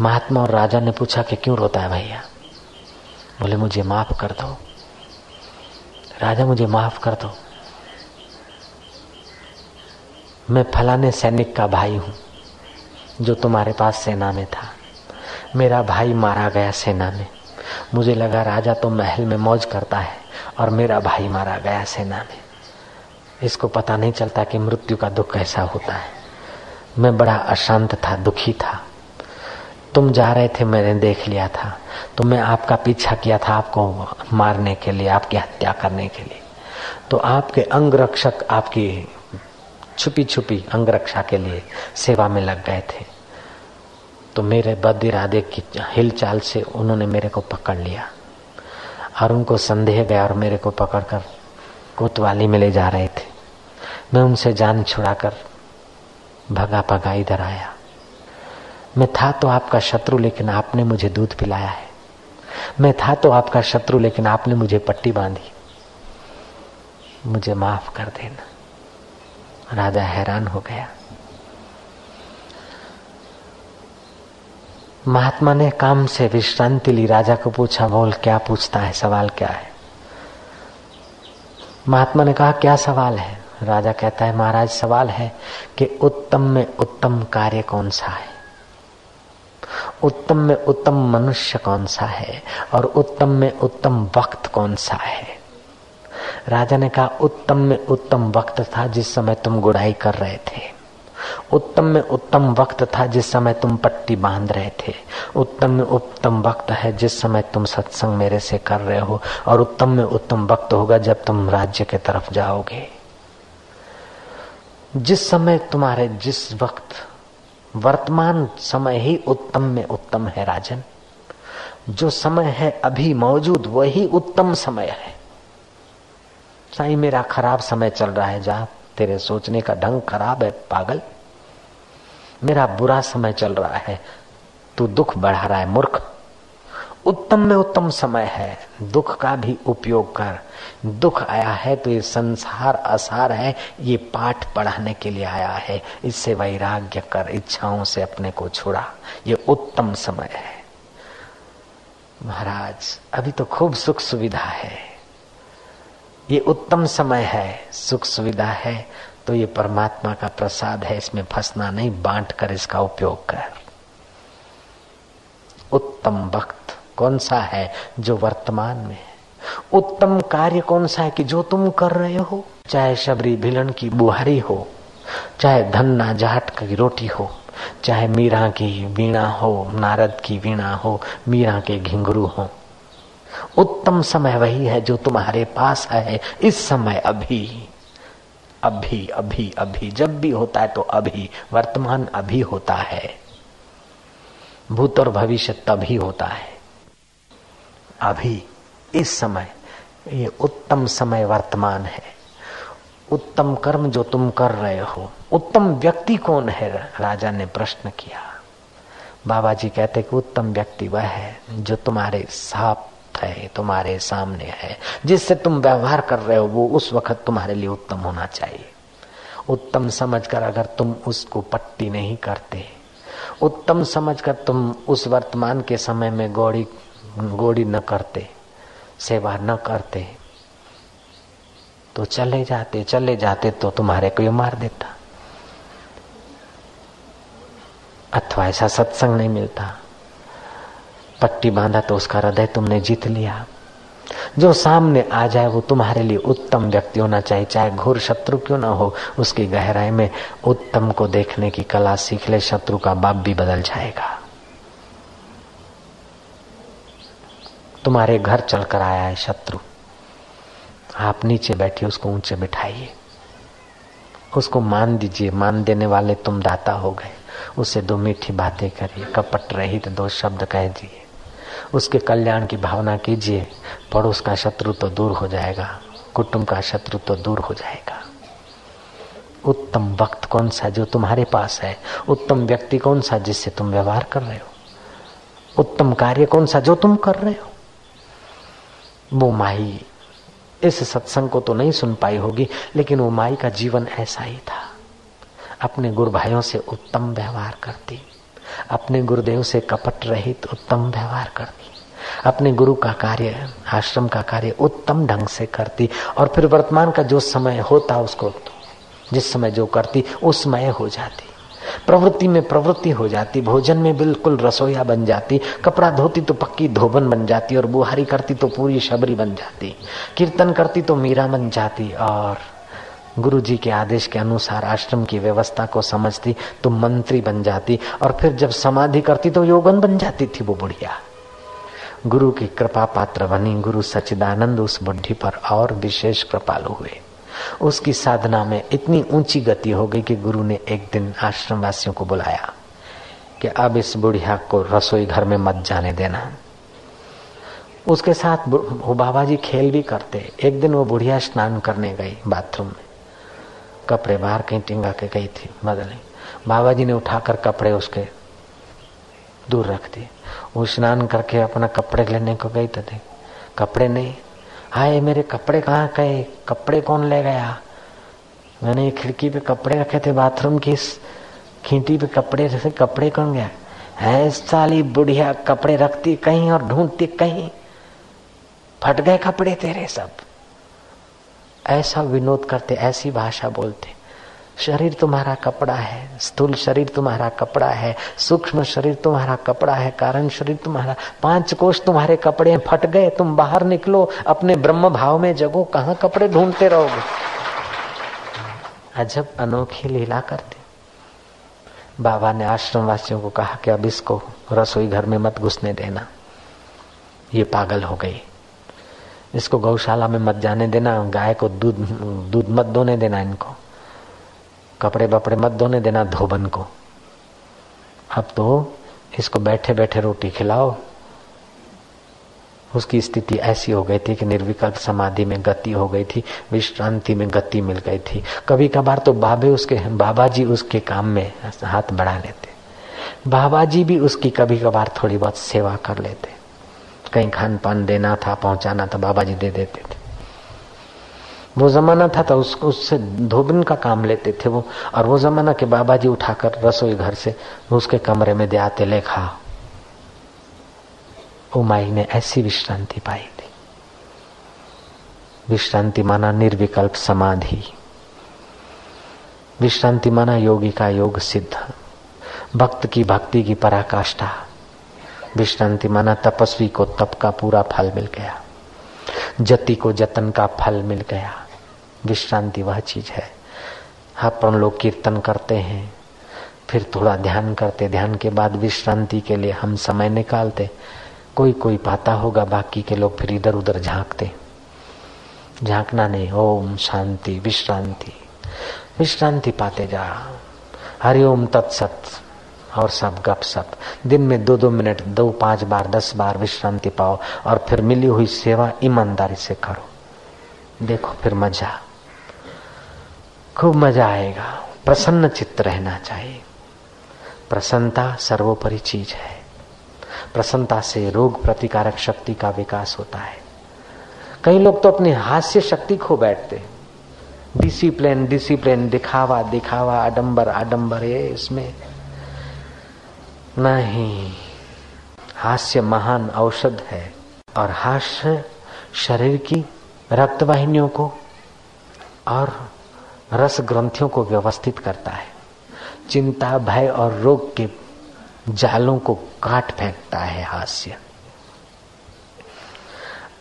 महात्मा और राजा ने पूछा कि क्यों रोता है भैया? बोले, मुझे माफ़ कर दो। राजा, मुझे माफ़ कर दो। मैं फलाने सैनिक का भाई हूँ, जो तुम्हारे पास सेना में था। मेरा भाई मारा गया सेना में। मुझे लगा राजा तो महल में मौज करता है और मेरा भाई मारा गया सेना में। इसको पता नहीं चलता कि मृत्यु का दुख कैसा होता है। मैं बड़ा अशांत था, दुखी था। तुम जा रहे थे, मैंने देख लिया था। तो मैं आपका पीछा किया था आपको मारने के लिए, आपकी हत्या करने के लिए। तो आपके अंग रक्षक आपकी छुपी छुपी अंग रक्षा के लिए सेवा में लग गए थे। तो मेरे बद इरादे की हिलचाल से उन्होंने मेरे को पकड़ लिया। और उनको संदेह गया और मेरे को पकड़कर कोतवाली में ले जा रहे थे। मैं उनसे जान छुड़ाकर भगा भगा इधर आया। मैं था तो आपका शत्रु, लेकिन आपने मुझे दूध पिलाया है। मैं था तो आपका शत्रु, लेकिन आपने मुझे पट्टी बांधी। मुझे माफ़ कर देना। राजा हैरान हो गया। महात्मा ने काम से विश्रांति ली। राजा को पूछा, बोल, क्या पूछता है? सवाल क्या है? महात्मा ने कहा, क्या सवाल है? राजा कहता है, महाराज, सवाल है कि उत्तम में उत्तम कार्य कौन सा है? उत्तम में उत्तम मनुष्य कौन सा है? और उत्तम में उत्तम वक्त कौन सा है? राजा ने कहा, उत्तम में उत्तम वक्त था जिस समय तुम गुड़ाई कर रहे थे। उत्तम में उत्तम वक्त था जिस समय तुम पट्टी बाँध रहे थे। उत्तम में उत्तम वक्त है जिस समय तुम सत्संग मेरे से कर रहे हो और उत्तम में उत्तम वक्त होगा जब तुम राज्य के तरफ़ जाओगे। जिस समय तुम्हारे जिस वक्त वर्तमान समय ही उत्तम में उत्तम है राजन, जो समय है अभी मौजूद, वही उत्तम समय है। साई मेरा खराब समय चल रहा है, जा, तेरे सोचने का ढंग खराब है, पागल। मेरा बुरा समय चल रहा है, तू दुख बढ़ा रहा है, मूर्ख। उत्तम में उत्तम समय है, दुख का भी उपयोग कर। दुख आया है तो ये संसार असार है, ये पाठ पढ़ाने के लिए आया है। इससे वैराग्य कर, इच्छाओं से अपने को छोड़ा। ये उत्तम समय है। महाराज, अभी तो खूब सुख सुविधा है। ये उत्तम समय है, सुख सुविधा है। तो ये परमात्मा का प्रसाद है, इसमें फंसना नहीं, बांट कर इसका उपयोग कर। उत्तम वक्त कौन सा है जो वर्तमान में है? उत्तम कार्य कौन सा है कि जो तुम कर रहे हो? चाहे शबरी भिलन की बुहारी हो, चाहे धन्ना जाट की रोटी हो, चाहे मीरा की वीणा हो, नारद की वीणा हो, मीरा के घिंगरू हो। उत्तम समय वही है जो तुम्हारे पास है, इस समय अभी। अभी अभी अभी, जब भी होता है तो अभी, वर्तमान अभी होता है। भूत और भविष्य तभी होता है। अभी, इस समय, ये उत्तम समय वर्तमान है। उत्तम कर्म जो तुम कर रहे हो, उत्तम व्यक्ति कौन है? राजा ने प्रश्न किया। बाबा जी कहते कि उत्तम व्यक्ति वह है जो तुम्हारे साथ है, तुम्हारे सामने है। जिससे तुम व्यवहार कर रहे हो, वो उस वक्त तुम्हारे लिए उत्तम होना चाहिए। उत्तम समझकर अगर तुम उसको पट्टी नहीं करते, उत्तम समझकर तुम उस वर्तमान के समय में गौड़ी, गोड़ी न करते, सेवा न करते तो चले जाते चले जाते तो तुम्हारे को मार देता। अथवा ऐसा सत्संग नहीं मिलता। पट्टी बांधा तो उसका हृदय तुमने जीत लिया। जो सामने आ जाए वो तुम्हारे लिए उत्तम व्यक्ति होना चाहिए, चाहे घोर शत्रु क्यों ना हो। उसकी गहराई में उत्तम को देखने की कला सीख ले, शत्रु का बाप भी बदल जाएगा। तुम्हारे घर चलकर आया है शत्रु। आप नीचे बैठिए, उसको ऊँचे बिठाइए। उसको मान दीजिए, मान देने वाले तुम दाता हो गए। उसे दो मीठी बातें करिए, कपट रहित दो शब्द कह दिए। उसके कल्याण की भावना कीजिए। पड़ोस का शत्रु तो दूर हो जाएगा, कुटुंब का शत्रु तो दूर हो जाएगा। उत्तम वक्त कौन सा जो तुम्हारे पास है? उत्तम व्यक्ति कौन सा जिससे तुम व्यवहार कर रहे हो? उत्तम कार्य कौन सा जो तुम कर रहे हो? वो माई, इस सत्संग को तो नहीं सुन पाई होगी, लेकिन वो माई का जीवन ऐसा ही था। अपने गुरु भाइयों से उत्तम व्यवहार करती, अपने गुरुदेव से कपट रहित उत्तम व्यवहार करती। अपने गुरु का कार्य, आश्रम का कार्य उत्तम ढंग से करती और फिर वर्तमान का जो समय होता उसको, जिस समय जो करती उसमय हो जाती। प्रवृत्ति में प्रवृत्ति हो जाती, भोजन में बिल्कुल रसोईया बन जाती, कपड़ा धोती तो पक्की धोबन बन जाती और बुहारी करती तो पूरी शबरी बन जाती, कीर्तन करती तो मीरा बन जाती और गुरु जी के आदेश के अनुसार आश्रम की व्यवस्था को समझती तो मंत्री बन जाती और फिर जब समाधि करती तो योगन बन जाती थी वो बुढ़िया। गुरु की कृपा पात्र बनी। गुरु सचिदानंद उस बुढ़ी पर और विशेष कृपालु हुए। उसकी साधना में इतनी ऊँची गति हो गई कि गुरु ने एक दिन आश्रम वासियों को बुलाया कि अब इस बुढ़िया को रसोई घर में मत जाने देना। उसके साथ वो बाबा जी खेल भी करते। एक दिन वो बुढ़िया स्नान करने गई बाथरूम में। कपड़े बाहर कहीं टिंगा के गई थी बदले बाबा जी ने उठाकर कपड़े उसके दूर रख दिए। वो स्नान करके अपना कपड़े लेने को गई तो थे। कपड़े नहीं। हाय, मेरे कपड़े कहाँ गए? कपड़े कौन ले गया? मैंने खिड़की पे कपड़े रखे थे, बाथरूम की खींटी पे कपड़े जैसे कपड़े कौन गया? है साली बुढ़िया, कपड़े रखती कहीं और ढूंढती कहीं। फट गए कपड़े तेरे सब। ऐसा विनोद करते, ऐसी भाषा बोलते। शरीर तुम्हारा कपड़ा है, स्थूल शरीर तुम्हारा कपड़ा है, सूक्ष्म शरीर तुम्हारा कपड़ा है, कारण शरीर तुम्हारा, पाँच कोष तुम्हारे कपड़े फट गए, तुम बाहर निकलो, अपने ब्रह्म भाव में जगो, कहा कपड़े ढूंढते रहोगे? अजब अनोखी लीला करते। बाबा ने आश्रम वासियों को कहा कि अब इसको रसोई घर में मत घुसने देना। ये पागल हो गई। इसको गौशाला में मत जाने देना, गाय को दूध दूध मत दोने देना इनको। कपड़े बपड़े मत धोने देना धोबन को। अब तो इसको बैठे बैठे रोटी खिलाओ। उसकी स्थिति ऐसी हो गई थी कि निर्विकल्प समाधि में गति हो गई थी, विश्रांति में गति मिल गई थी। कभी कभार तो बाबे उसके, बाबा जी उसके काम में हाथ बढ़ा लेते। बाबा जी भी उसकी कभी कभार थोड़ी बहुत सेवा कर लेते। कहीं खान पान देना था, पहुंचाना था, बाबा जी दे देते थे। वो जमाना था तो उसको, उससे धोबिन का काम लेते थे वो। और वो जमाना के बाबा जी उठाकर रसोई घर से उसके कमरे में दे आते ले खा उमाई ने ऐसी विश्रांति पाई थी। विश्रांति माना निर्विकल्प समाधि। विश्रांति माना योगी का योग सिद्ध, भक्त की भक्ति की पराकाष्ठा। विश्रांति माना तपस्वी को तप का पूरा फल मिल गया, जति को जतन का फल मिल गया। विश्रांति वह चीज़ है। अपन लोग कीर्तन करते हैं, फिर थोड़ा ध्यान करते। ध्यान के बाद विश्रांति के लिए हम समय निकालते। कोई कोई पाता होगा, बाकी के लोग फिर इधर उधर झांकते। झांकना नहीं, ओम शांति, विश्रांति। विश्रांति पाते जा। हरिओम तत्सत और सब गप सप। दिन में दो दो मिनट, दो पाँच बार, दस बार विश्रांति पाओ और फिर मिली हुई सेवा ईमानदारी से करो। देखो फिर मज़ा। खूब मज़ा आएगा। प्रसन्न चित्त रहना चाहिए। प्रसन्नता सर्वोपरि चीज़ है। प्रसन्नता से रोग प्रतिकारक शक्ति का विकास होता है। कई लोग तो अपनी हास्य शक्ति खो बैठते डिसिप्लिन डिसिप्लिन दिखावा दिखावा, आडंबर आडंबर, ये इसमें नहीं। हास्य महान औषध है और हास्य शरीर की रक्त वाहिनियों को और रस ग्रंथियों को व्यवस्थित करता है। चिंता, भय और रोग के जालों को काट फेंकता है हास्य।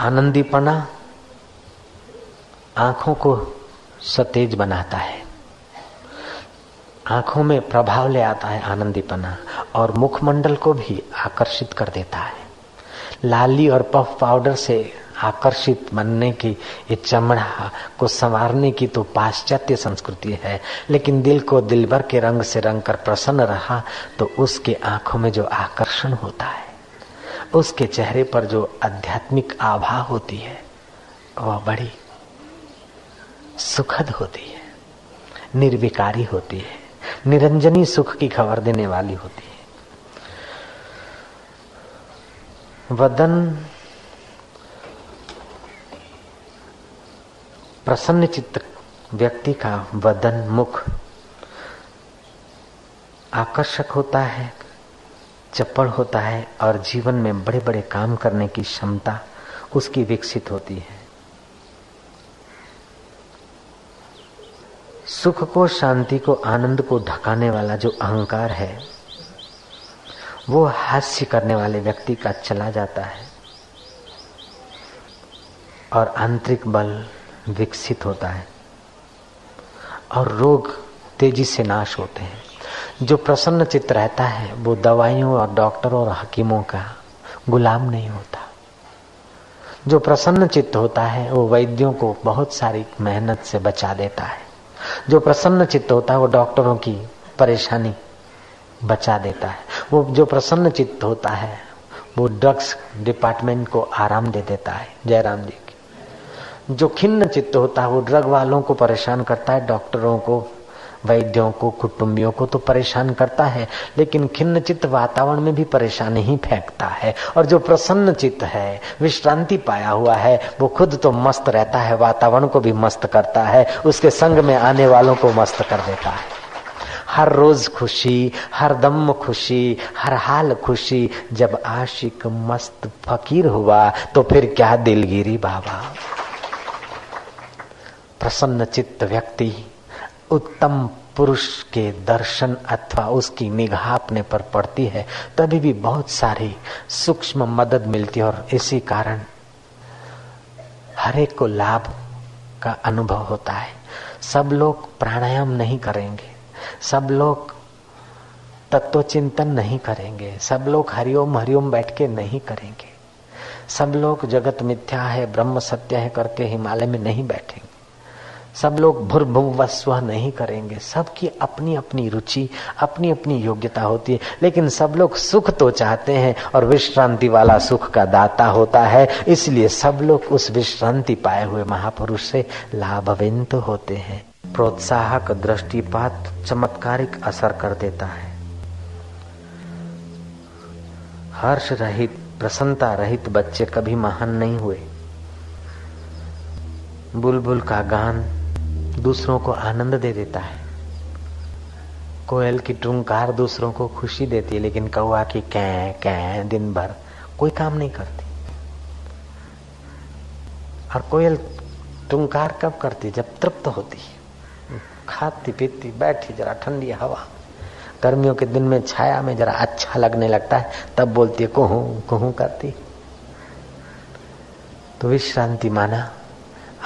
आनंदीपना आँखों को सतेज बनाता है। आँखों में प्रभाव ले आता है आनंदीपना और मुखमंडल को भी आकर्षित कर देता है। लाली और पफ पाउडर से आकर्षित बनने की, ये चमड़ा को संवारने की तो पाश्चात्य संस्कृति है। लेकिन दिल को दिल भर के रंग से रंग कर प्रसन्न रहा तो उसके आँखों में जो आकर्षण होता है, उसके चेहरे पर जो आध्यात्मिक आभा होती है, वह बड़ी सुखद होती है, निर्विकारी होती है, निरंजनी सुख की खबर देने वाली होती है। वदन प्रसन्न चित्त व्यक्ति का वदन मुख आकर्षक होता है चप्पड़ होता है और जीवन में बड़े बड़े काम करने की क्षमता उसकी विकसित होती है। सुख को, शांति को, आनंद को ढकाने वाला जो अहंकार है, वो हास्य करने वाले व्यक्ति का चला जाता है। और आंतरिक बल विकसित होता है। और रोग तेज़ी से नाश होते हैं। जो प्रसन्न चित्त रहता है, वो दवाइयों और डॉक्टरों और हकीमों का गुलाम नहीं होता। जो प्रसन्न चित्त होता है, वो वैद्यों को बहुत सारी मेहनत से बचा देता है। जो प्रसन्न चित्त होता है, वो डॉक्टरों की परेशानी बचा देता है। वो जो प्रसन्न चित्त होता है, वो ड्रग्स डिपार्टमेंट को आराम दे देता है। जयराम जी। जो खिन्न चित्त होता है, वो ड्रग वालों को परेशान करता है डॉक्टरों को, वैद्यों को, कुटुंबियों को तो परेशान करता है, लेकिन खिन्न चित्त वातावरण में भी परेशानी ही फेंकता है। और जो प्रसन्न चित्त है, विश्रांति पाया हुआ है, वो खुद तो मस्त रहता है, वातावरण को भी मस्त करता है, उसके संग में आने वालों को मस्त कर देता है। हर रोज खुशी, हर दम खुशी, हर हाल खुशी, जब आशिक मस्त फकीर हुआ तो फिर क्या दिलगिरी बाबा? प्रसन्न चित्त व्यक्ति, उत्तम पुरुष के दर्शन अथवा उसकी निगाह अपने पर पड़ती है, तभी भी बहुत सारी सूक्ष्म मदद मिलती है और इसी कारण हरेक को लाभ का अनुभव होता है। सब लोग प्राणायाम नहीं करेंगे, सब लोग तत्व चिंतन नहीं करेंगे, सब लोग हरिओम हरिओम बैठ के नहीं करेंगे। सब लोग जगत मिथ्या है, ब्रह्म सत्य है करके हिमालय में नहीं बैठेंगे। सब लोग भुर्भुवस्व नहीं करेंगे। सबकी अपनी अपनी रुचि अपनी अपनी योग्यता होती है। लेकिन सब लोग सुख तो चाहते हैं और विश्रांति वाला सुख का दाता होता है। इसलिए सब लोग उस विश्रांति पाए हुए महापुरुष से लाभविंत होते हैं। प्रोत्साहक दृष्टिपात चमत्कारिक असर कर देता है। हर्ष रहित, प्रसन्नता रहित बच्चे कभी महान नहीं हुए। बुलबुल का गान दूसरों को आनंद दे देता है। कोयल की टुंकार दूसरों को खुशी देती है, लेकिन कौआ की कै कै, दिन भर कोई काम नहीं करती। और कोयल टुंकार कब करती? जब तृप्त होती खाती, पीती, बैठी, जरा ठंडी हवा। गर्मियों के दिन में छाया में जरा अच्छा लगने लगता है, तब बोलती है, कुहू कुहू करती। तो विश्रांति माना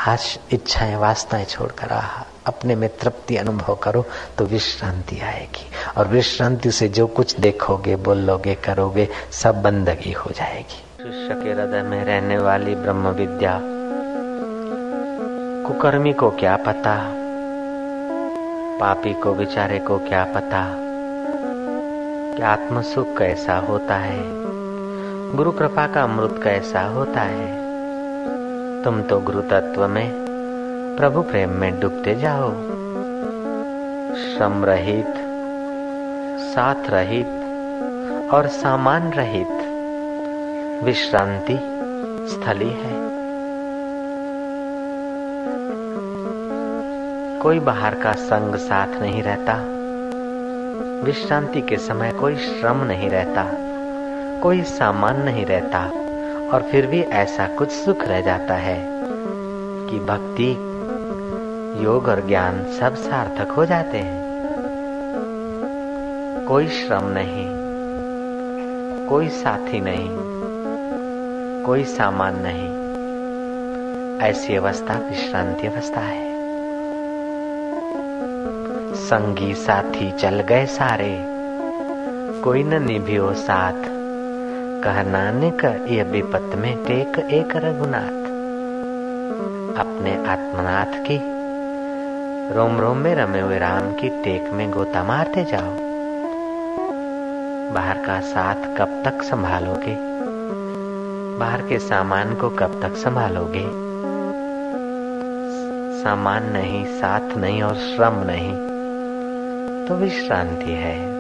आज इच्छाएँ वासनाएँ छोड़कर आ, अपने में तृप्ति अनुभव करो तो विश्रांति आएगी। और विश्रांति से जो कुछ देखोगे, बोलोगे, करोगे, सब बंदगी हो जाएगी। शिष्य के हृदय में रहने वाली ब्रह्म विद्या कुकर्मी को क्या पता? पापी को बेचारे को क्या पता? कि आत्म सुख कैसा होता है? गुरु कृपा का अमृत कैसा होता है? तुम तो गुरु तत्व में प्रभु प्रेम में डूबते जाओ। श्रम रहित साथ रहित और सामान रहित विश्रांति स्थली है। कोई बाहर का संग साथ नहीं रहता। विश्रांति के समय कोई श्रम नहीं रहता। कोई सामान नहीं रहता। और फिर भी ऐसा कुछ सुख रह जाता है कि भक्ति, योग और ज्ञान सब सार्थक हो जाते हैं। कोई श्रम नहीं, कोई साथी नहीं, कोई सामान नहीं। ऐसी अवस्था, विश्रांति अवस्था है। संगी साथी चल गए सारे, कोई न निभियो साथ। कह, नानक, ये विपत में टेक एक रघुनाथ। अपने आत्मनाथ की, रोम रोम में रमे हुए राम की टेक में गोता मारते जाओ। बाहर का साथ कब तक संभालोगे? बाहर के सामान को कब तक संभालोगे? सामान नहीं, साथ नहीं और श्रम नहीं तो विश्रांति है।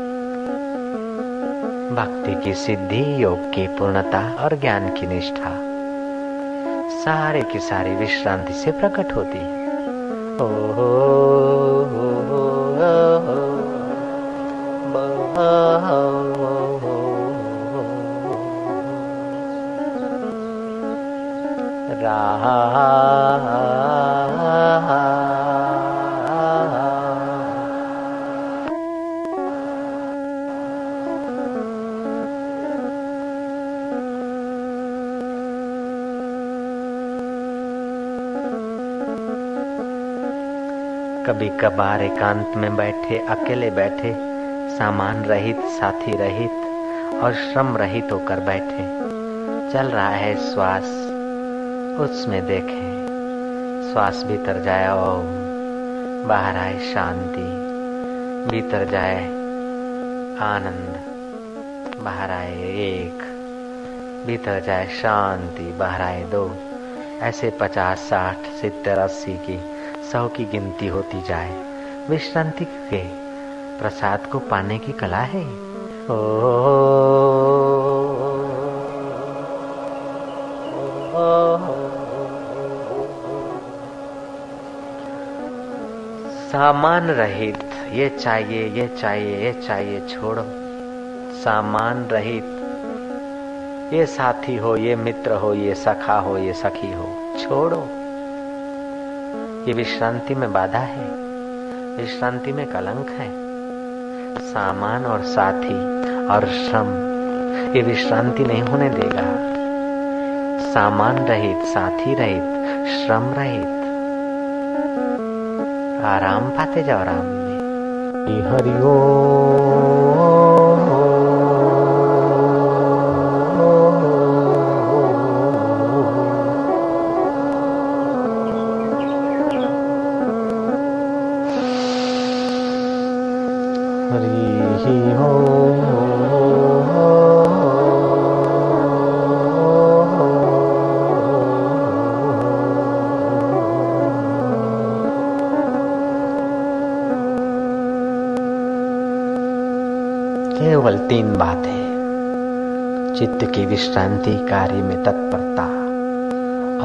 भक्ति की सिद्धि योग की पूर्णता और ज्ञान की निष्ठा। सारे की सारी विश्रांति से प्रकट होती है। हो, हो, कभी कभार एकांत में बैठे, अकेले बैठे, सामान रहित, साथी रहित और श्रम रहित होकर बैठे। चल रहा है श्वास, उसमें देखें। श्वास भीतर जाए, ओम। बाहर आए, शांति। भीतर जाए, आनंद। बाहर आए, एक। भीतर जाए, शांति। बाहर आए, दो। ऐसे पचास, साठ सितर अस्सी की सौ की गिनती होती जाए। विश्रांति के प्रसाद को पाने की कला है। ओ, सामान रहित ये चाहिए ये चाहिए ये चाहिए छोड़ो। सामान रहित ये साथी हो ये मित्र हो ये सखा हो ये सखी हो छोड़ो। ये विश्रांति में बाधा है, विश्रांति में कलंक है। सामान और साथी और श्रम, ये विश्रांति नहीं होने देगा। सामान रहित, साथी रहित, श्रम रहित। आराम पाते जाओ राम में। हरिओ चित्त की विश्रांति कार्य में तत्परता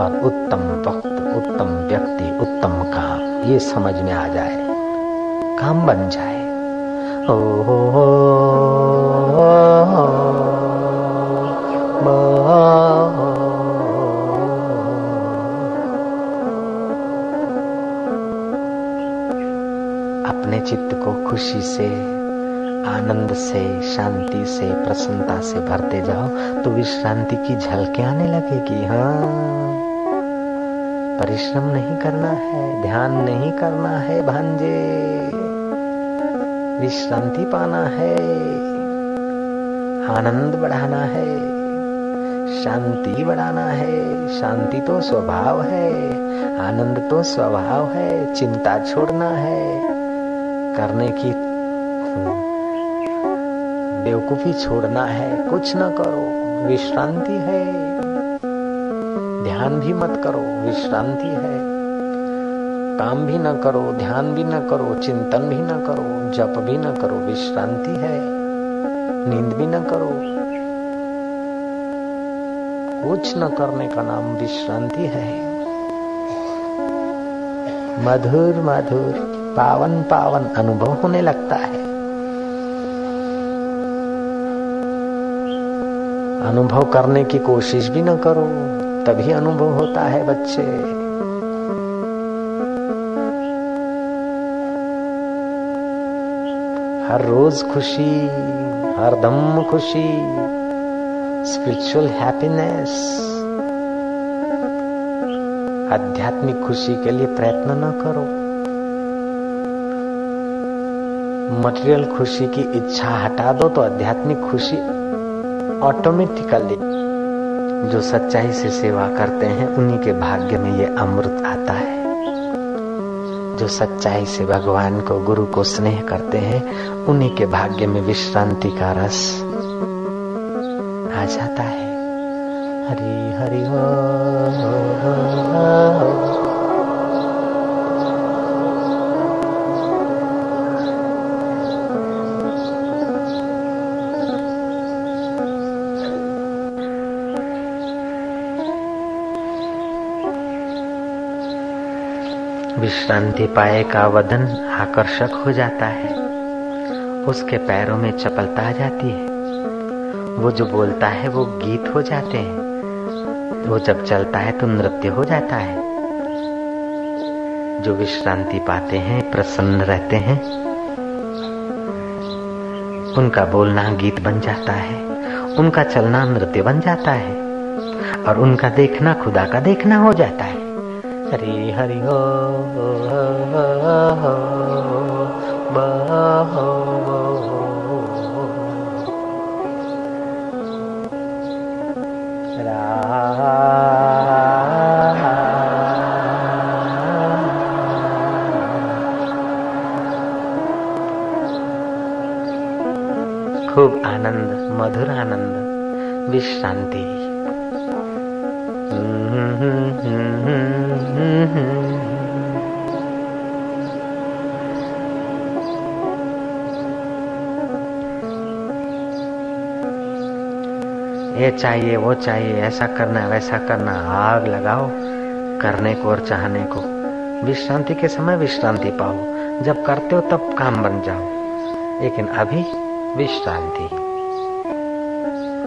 और उत्तम वक्त उत्तम व्यक्ति उत्तम काम ये समझ में आ जाए काम बन जाए। ओ, अपने चित्त को खुशी से आनंद से, शांति से, प्रसन्नता से भरते जाओ तो विश्रांति की झलके आने लगेगी। हाँ। परिश्रम नहीं करना है, ध्यान नहीं करना है, भांजे। विश्रांति पाना है, आनंद बढ़ाना है, शांति बढ़ाना है। शांति तो स्वभाव है, आनंद तो स्वभाव है, चिंता छोड़ना है। करने की बेवकूफ़ी छोड़ना है, कुछ न करो, विश्रांति है। ध्यान भी मत करो, विश्रांति है। काम भी ना करो, ध्यान भी ना करो, चिंतन भी ना करो, जप भी ना करो, विश्रांति है। नींद भी ना करो। कुछ न करने का नाम विश्रांति है। मधुर मधुर, पावन पावन अनुभव होने लगता है। अनुभव करने की कोशिश भी ना करो, तभी अनुभव होता है बच्चे। हर रोज खुशी, हर दम खुशी स्पिरिचुअल हैप्पीनेस आध्यात्मिक खुशी के लिए प्रयत्न न करो। मटेरियल खुशी की इच्छा हटा दो तो आध्यात्मिक खुशी ऑटोमेटिकली जो सच्चाई से सेवा करते हैं उन्हीं के भाग्य में ये अमृत आता है जो सच्चाई से भगवान को गुरु को स्नेह करते हैं उन्हीं के भाग्य में विश्रांति का रस आ जाता है हरी हरि हरि हो, हो, हो, हो। विश्रांति पाए का वदन आकर्षक हो जाता है। उसके पैरों में चपलता आ जाती है। वो जो बोलता है, वो गीत हो जाते हैं। वो जब चलता है तो नृत्य हो जाता है। जो विश्रांति पाते हैं, प्रसन्न रहते हैं। उनका बोलना गीत बन जाता है। उनका चलना नृत्य बन जाता है। और उनका देखना खुदा का देखना हो जाता है। हरि हरि हो खूब आनंद मधुर आनंद विश्रांति ये चाहिए, वो चाहिए, ऐसा करना, वैसा करना, आग लगाओ, करने को और चाहने को। विश्रांति के समय विश्रांति पाओ। जब करते हो तब काम बन जाओ। लेकिन अभी विश्रांति।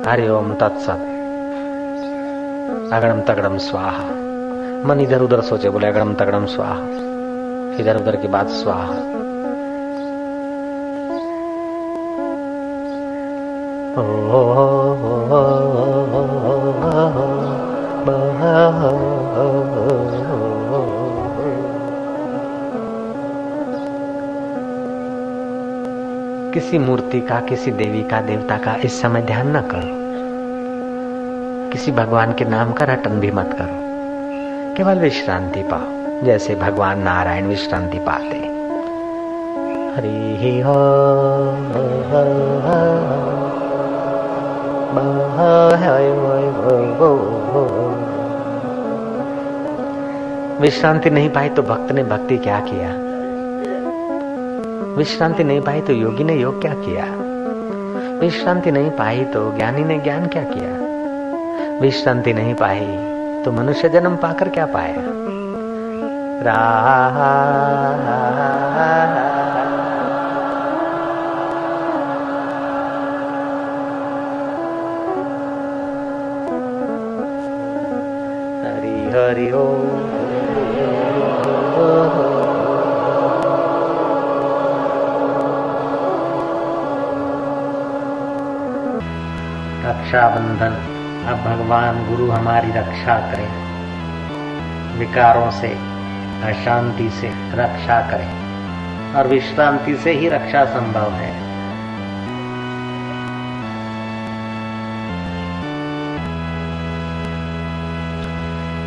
हरि ओम तत्सत। अगड़म तगड़म स्वाहा। मन इधर उधर सोचे, बोले, अगड़म तगड़म स्वाहा। इधर उधर की बात स्वाहा। किसी मूर्ति का, किसी देवी का, देवता का इस समय ध्यान न करो। किसी भगवान के नाम का रटन भी मत करो। केवल विश्रांति पाओ जैसे भगवान नारायण विश्रांति पाते हरि हो विश्रांति नहीं पाई तो भक्त ने भक्ति क्या किया विश्रांति नहीं पाई तो योगी ने योग क्या किया विश्रांति नहीं पाई तो ज्ञानी ने ज्ञान क्या किया विश्रांति नहीं पाई तो मनुष्य जन्म पाकर क्या पाया रा हरि रक्षाबंधन। अब भगवान, गुरु हमारी रक्षा करें। विकारों से, अशांति से रक्षा करें। और विश्रांति से ही रक्षा संभव है।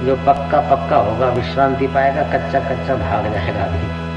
जो पक्का पक्का होगा, विश्रांति पाएगा कच्चा कच्चा भाग जाएगा भी